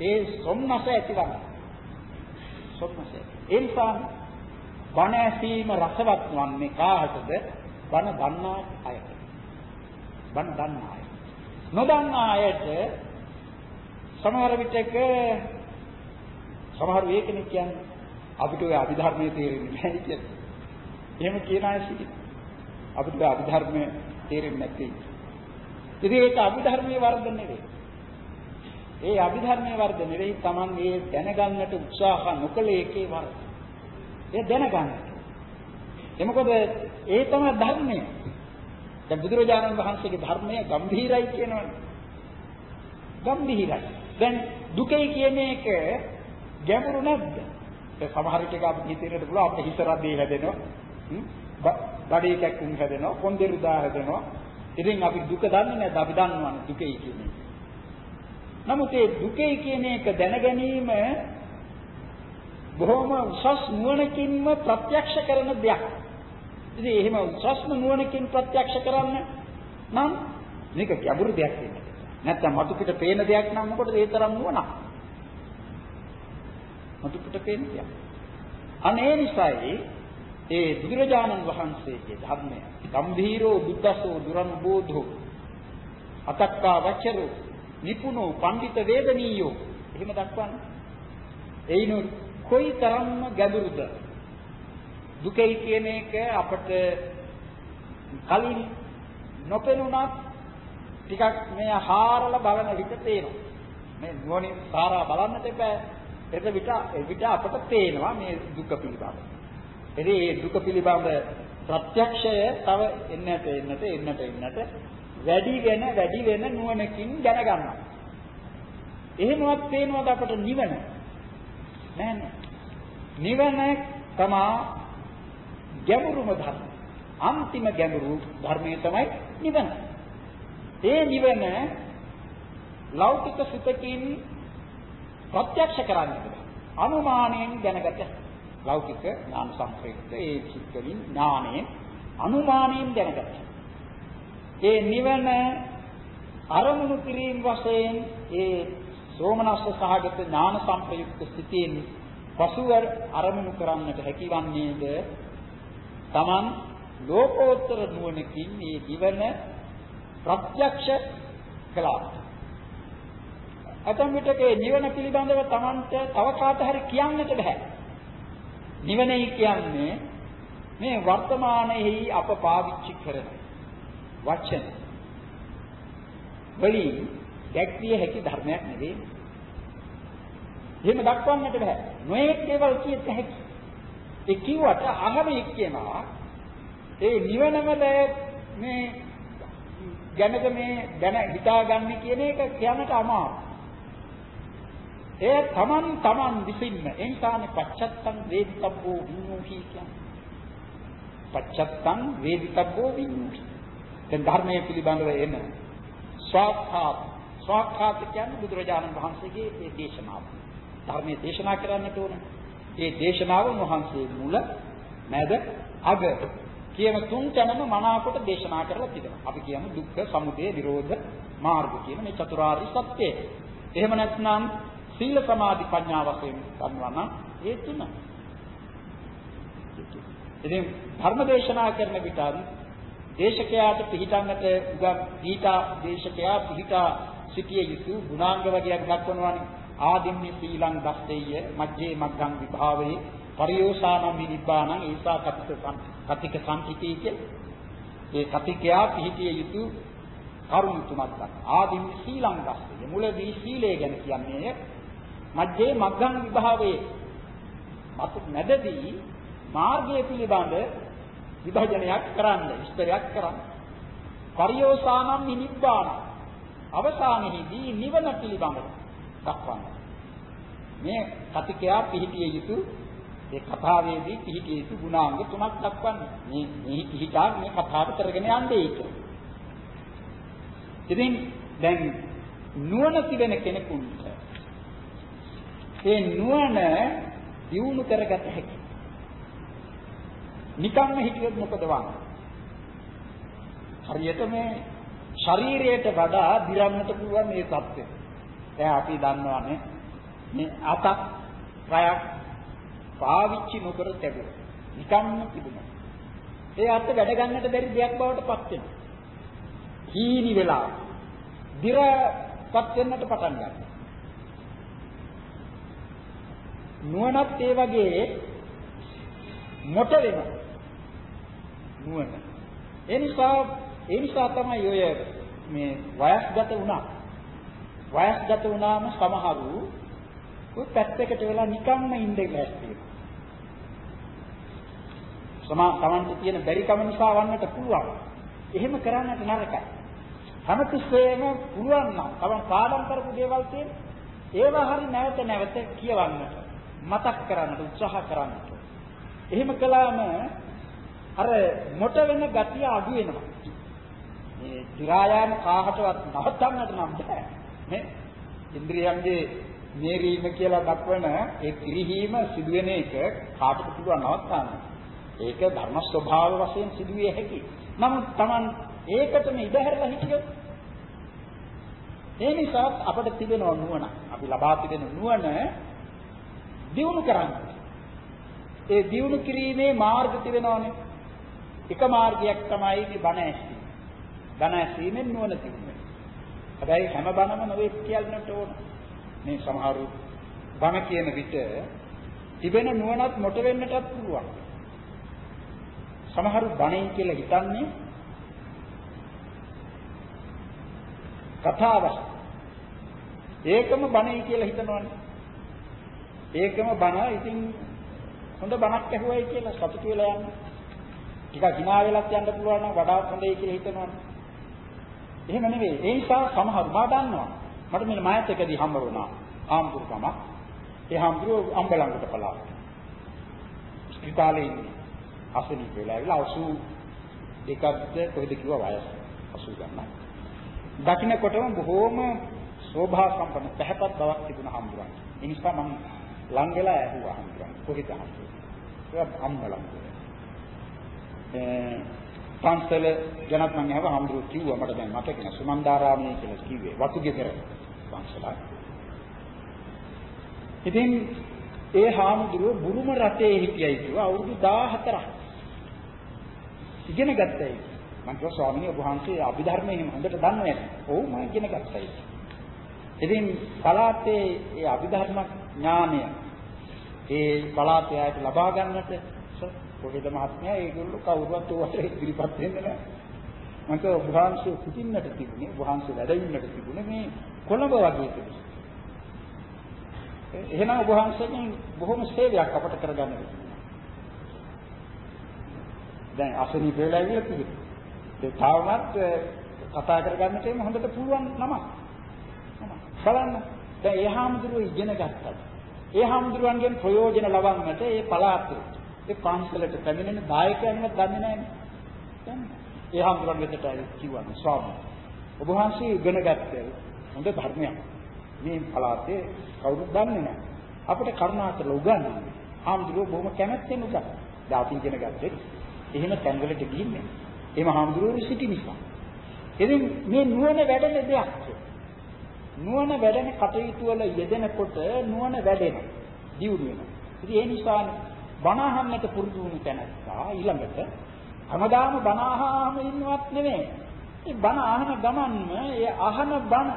ඒ සොම්නස ඇතිවන්නේ. සොම්නස. ඒ නිසා බණ ඇසීම රසවත් වන්නේ කාටද? බණ දන්නා අයට. බණ දන්නා අය. නොදන්නා අයට සමහර විටක සමහර වේකෙනෙක් කියන්නේ අපිට ඔය අභිධර්මයේ තේරෙන්නේ නැහැ කියලා. එහෙම කියන අය සිටිනවා. අපිට ඔය අභිධර්මයේ තේරෙන්නේ නැති. ඉතින් ඒක අභිධර්මයේ වර්ධ නෙවෙයි. ඒ අභිධර්මයේ වර්ධ නෙවෙයි Taman ඒ දැනගන්නට උත්සාහ නොකළ එකේ වර්ධ. ඒ දැනගන්න. ඒ මොකද ඒ තමයි ධර්මය. දැන් බුදුරජාණන් වහන්සේගේ ධර්මය ගැඹීරයි කියනවනේ. ගැඹීරයි. දැන් දුකයි කියන එක ගැඹුරු නැද්ද? ඒ සමහර විට අපිට හිතෙන්නට පුළුවන් අපිට හිත රදේ හැදෙනවා. බඩේ කැක්කුම් හැදෙනවා, කොන්දේ රුදා හැදෙනවා. ඉතින් අපි දුක දන්නේ නැද්ද? අපි දන්නවනේ දුකයි කියන්නේ. නමුත් ඒ දුකයි කියන එක දැන ගැනීම බොහොම උසස් නුවණකින්ම ප්‍රත්‍යක්ෂ කරන දෙයක්. ඉතින් එහෙම උසස්ම නුවණකින් ප්‍රත්‍යක්ෂ කරන්න නම් මේක ගැඹුරු දෙයක් වෙන්නේ. නැත්තම් මතු පිට පේන දෙයක් නම් මොකටද ඒ තරම් නුවණක්? මතු පිට පේන දෙයක්. අනේ නිසායි ඒ බුදුරජාණන් වහන්සේගේ ධර්මය ගම්භීරෝ බුද්දසෝ දුරනුබෝධෝ අතක්කා වචරෝ නිපුණෝ පඬිත වේදනීයෝ එහෙම දක්වන්නේ. එයිනු කොයි තරම්ම ගැඹුරුද දුකයි කියන එක අපට කලින් නොපෙනුනත් ටිකක් මේ හාරලා බලන විට පේනවා. මේ නුවණින් සාරා බලන්නට එපා. එත විට විට අපට පේනවා මේ දුක පිළිබඳ. එදී මේ දුක පිළිබඳ ප්‍රත්‍යක්ෂය තව එන්නට එන්නට එන්නට එන්නට වැඩි වෙන වැඩි වෙන නුවණකින් දැනගන්නවා. එහෙමවත් පේනවද අපට නිවන? නෑ නෑ. නිවන තමා ගැඹුරුම ධර්ම. අන්තිම ගැඹුරු ධර්මයේ තමයි නිවන. ඒ නිවන ලෞකික සුතකින් ප්‍රත්‍යක්ෂ කරන්නට අනුමානයෙන් දැනගත ලෞකික ඥාන සංප්‍රයුක්ත ඒ චිත්තලින් ඥානයෙන් අනුමානයෙන් දැනගත. ඒ නිවන අරමුණු කිරීම වශයෙන් ඒ සෝමනස්ස සහගත ඥාන සංප්‍රයුක්ත සිටින් පසුව අරමුණු කරන්නට හැකිවන්නේද Taman ලෝකෝත්තර නුවණකින් මේ නිවන ප්‍රත්‍යක්ෂ කළා. අතම් විටක නිවන පිළිබඳව Tamanට තව කාට හරි කියන්නට බෑ. නිවනයි කියන්නේ මේ වර්තමානයේ අප පාවිච්චි කරන වචන වලින් දැක්විය හැකි ධර්මයක් නෙවෙයි. එහෙම දක්වන්නට බෑ. නොඑක් දේවල් කියත හැකි. ඒ කිව්වට අහම එක්කෙනා ඒ නිවනම මේ ගැනද මේ දැන හිතාගන්නේ කියන එක කියන්නට අමාරුයි. ඒ තමන් තමන් විසින්ම එනිසානේ පච්චත්තං වේදිතබ්බෝ විඤ්ඤෝහි කියන්නේ. පච්චත්තං වේදිතබ්බෝ විඤ්ඤෝහි. දැන් ධර්මයේ පිළිබඳව එන ස්වාක්ඛාත ස්වාක්ඛාත කියන්නේ බුදුරජාණන් වහන්සේගේ ඒ දේශනාව. ධර්මයේ දේශනා කරන්නට ඕන. ඒ දේශනාව වහන්සේ මුල මැද අග කියන තුන් තැනම මනාකොට දේශනා කරලා තිබෙනවා. අපි කියමු දුක්ඛ, සමුදය, නිරෝධ මාර්ග කියන මේ චතුරාර්ය සත්‍යය. එහෙම නැත්නම් සීල සමාධි ප්‍රඥා වශයෙන් ගන්නවා නම් ඒ තුන. ඉතින් ධර්ම දේශනා කරන විට දේශකයාට පිළිටන්නට උගම් දීතා දේශකයා පිළිටා සිටිය යුතු ගුණාංග වගේක් දක්වනවානේ. ආදින්‍ය සීලං දස්සෙය මජ්ජේ මග්ගං විභාවේ පරියෝසානම් නිබ්බානං ඒසා කතික කතික සම්පිතී කිය. ඒ කතිකයා පිළිටිය යුතු කරුණු තුනක් ගන්න. ආදින්‍ය සීලං දස්සෙය මුලදී සීලය ගැන කියන්නේ මධ්‍යේ මග්ගං විභාවයේ මතු නැදදී මාර්ගය පිළිබඳ විභජනයක් කරන්න, විස්තරයක් කරන්න. පරියෝසානම් නිබ්බාන අවසානයේදී නිවන පිළිබඳව දක්වන්න. මේ කතිකයා පිළිපිය යුතු ඒ කතාවේදී පිළිපිය යුතු ගුණාංග තුනක් දක්වන්නේ. මේ මේ පිළිචා මේ කතාව කරගෙන යන්නේ ඒක. ඉතින් දැන් නුවණ තිබෙන කෙනෙකුට ඒ නුවණ දියුණු කරගත හැකි. නිකම්ම හිටියොත් මොකද වන්නේ? හරියට මේ ශරීරයට වඩා දිරන්නට පුළුවන් මේ தත්ත්වය. දැන් අපි දන්නවානේ මේ අතක් රයක් පාවිච්චි නොකර තිබුණා. නිකම්ම තිබුණා. ඒ අත වැඩ ගන්නට බැරි දෙයක් බවට පත් වෙනවා. හීනි වෙලා දිරපත් වෙන්නට පටන් ගන්නවා. නුවණත් ඒ වගේ මොට වෙනවා. නුවණ. ඒ නිසා ඒ නිසා තමයි ඔය මේ වයස්ගත වුණා. වයස්ගත වුණාම සමහරු උත් පැත්තකට වෙලා නිකම්ම ඉඳ ලෑස්ති වෙනවා. තමන්ට තියෙන බැරිකම නිසා වන්නට පුළුවන්. එහෙම කරන්නට නරකයි. හැමතිස්සෙම පුළුවන් නම් තමන් පාඩම් කරපු දේවල් තියෙන ඒවා හරි නැවත නැවත කියවන්නට. මතක් කරන්නට උත්සාහ කරන්නට. එහෙම කළාම අර මොට වෙන ගතිය අඩු වෙනවා. මේ දිරායන කාහටවත් නවත්තන්නට නම් බෑ. නේ? ඉන්ද්‍රියන්ගේ මේරීම කියලා දක්වන ඒ කිරිහීම සිදුවෙන එක කාටද පුළුවන් නවත්තන්න. ඒක ධර්ම ස්වභාව වශයෙන් සිදුවිය හැකි. නමුත් Taman ඒකටම ඉබහැරලා හිටියොත් ඒ නිසා අපිට තිබෙන නුවණ අපි ලබා තිබෙන නුවණ දියුණු කරන්න. ඒ දියුණු කිරීමේ මාර්ග තිබෙනවානේ. එක මාර්ගයක් තමයි මේ බණ ඇසීම. බණ ඇසීමෙන් නුවණ තිබෙන්නේ. හැබැයි හැම බණම නෙවෙයි කියන්නට ඕන. මේ සමහරු බණ කියන විට තිබෙන නුවණත් මොට වෙන්නටත් පුළුවන්. සමහරු බණයි කියලා හිතන්නේ කතාවක්. ඒකම බණයි කියලා හිතනවනේ. ඒකම බණ ඉතින් හොඳ බණක් ඇහුවයි කියලා සතුටු වෙලා යන්න. ටිකක් hina වෙලත් යන්න පුළුවන් නම් වඩා හොඳයි කියලා හිතනවනේ. එහෙම නෙවෙයි. ඒ නිසා සමහරු මා දන්නවා. මට මෙන්න මායතකදී හම්බ වුණා. ආම්පුරකම. ඒ හම්බුරු අම්බලංගට පලා. ඉස්පිතාලේ ඉන්නේ. අසනීප වෙලා ඇවිල්ලා 81ක්ද කොහෙද කිව්වා වයස 80 ගන්න. දකින්නකොටම බොහෝම ශෝභා සම්පන්න පැහැපත් බවක් තිබුණ හම්බුරන්. ඒ නිසා මම ලං වෙලා ඇහුවා හම්බුරන්. කොහෙද හම්බුනේ? ඒක අම්බලංග. පන්සල ජනත් මම ඇහුවා හම්බුරු කිව්වා මට දැන් මතක නෑ සුමන්දාරාමයේ කියලා කිව්වේ. වතුගෙදර පන්සලක්. ඉතින් ඒ හාමුදුරුව බුරුම රටේ හිටියයි කිව්වා අවුරුදු 14ක්. ඉගෙන ගත්තයි. මම කිව්වා ස්වාමීනි ඔබ වහන්සේ අභිධර්මයේ හොඳට දන්නේ නැහැ. ඔව් මම ඉගෙන ගත්තයි. ඉතින් පලාතේ ඒ අභිධර්ම ඥානය ඒ පලාතේ ආයත ලබා ගන්නට කොහෙද මහත්මයා ඒගොල්ලෝ කවුරුවත් උවට ඉදිරිපත් වෙන්නේ නැහැ. මම කිව්වා ඔබ වහන්සේ සිටින්නට තිබුණේ ඔබ වහන්සේ වැඩ ඉන්නට තිබුණේ මේ කොළඹ වගේ තිබුණේ. එහෙනම් ඔබ වහන්සේගෙන් බොහොම සේවයක් අපට කරගන්න දැන් අසනීප වෙලා ඉවිල්ලා තියෙනවා. ඒ තාවමත් කතා කරගන්නට එම හොඳට පුළුවන් නම. බලන්න. දැන් ඒ හාමුදුරුවෝ ඉගෙන ගත්තා. ඒ හාමුදුරුවන්ගෙන් ප්‍රයෝජන ලබන්නට ඒ පළාතේ ඒ පන්සලට පැමිණෙන දායකයන්වත් දන්නේ නැහැ. ඒ හාමුදුරුවන් වෙතට කිව්වා ස්වාමී ඔබ වහන්සේ ඉගෙන ගත්තේ හොඳ ධර්මයක්. මේ පළාතේ කවුරුත් දන්නේ නැහැ. අපිට කරුණාකරලා උගන්වන්න. හාමුදුරුවෝ බොහොම කැමැත්තෙන් උගන්වනවා. දැන් අපි ඉගෙන ගත්තේ එහෙම තැන්වලට ගිහින්නේ. එහෙම හාමුදුරුවෝ සිටි නිසා. ඉතින් මේ නුවණ වැඩෙන දෙයක්. නුවණ වැඩෙන කටයුතු වල යෙදෙනකොට නුවණ වැඩෙනවා. දියුණු වෙනවා. ඉතින් ඒ නිසා බණ අහන්නට පුරුදු වුණු තැනත්තා ඊළඟට හැමදාම බණ අහාම ඉන්නවත් නෙමෙයි. ඒ බණ අහන ගමන්ම ඒ අහන බණ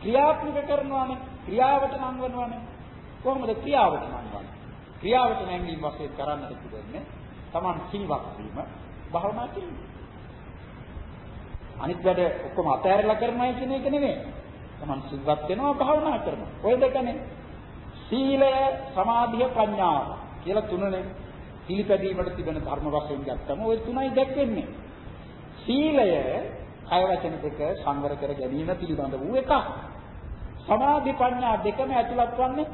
ක්‍රියාත්මක කරනවානේ ක්‍රියාවට නංවනවානේ කොහොමද ක්‍රියාවට නංවන්නේ ක්‍රියාවට නැංවීම වශයෙන් කරන්නට තිබෙන්නේ Taman සිල්වත් වීම භාවනා කිරීම අනිත් වැඩ ඔක්කොම අතහැරලා කරනවා කියන එක නෙමෙයි Taman සිල්වත් වෙනවා භාවනා කරනවා. ඔය දෙකනේ. සීලය සමාධිය ප්‍රඥාව කියලා තුනනේ පිළිපැදීමට තිබෙන ධර්ම වශයෙන් ගත්තම ওই තුනයි දැක්වෙන්නේ. සීලය කය වචන දෙක සංවර කර ගැනීම පිළිබඳ වූ එකක්. සමාධි ප්‍රඥා දෙකම ඇතුළත් වන්නේ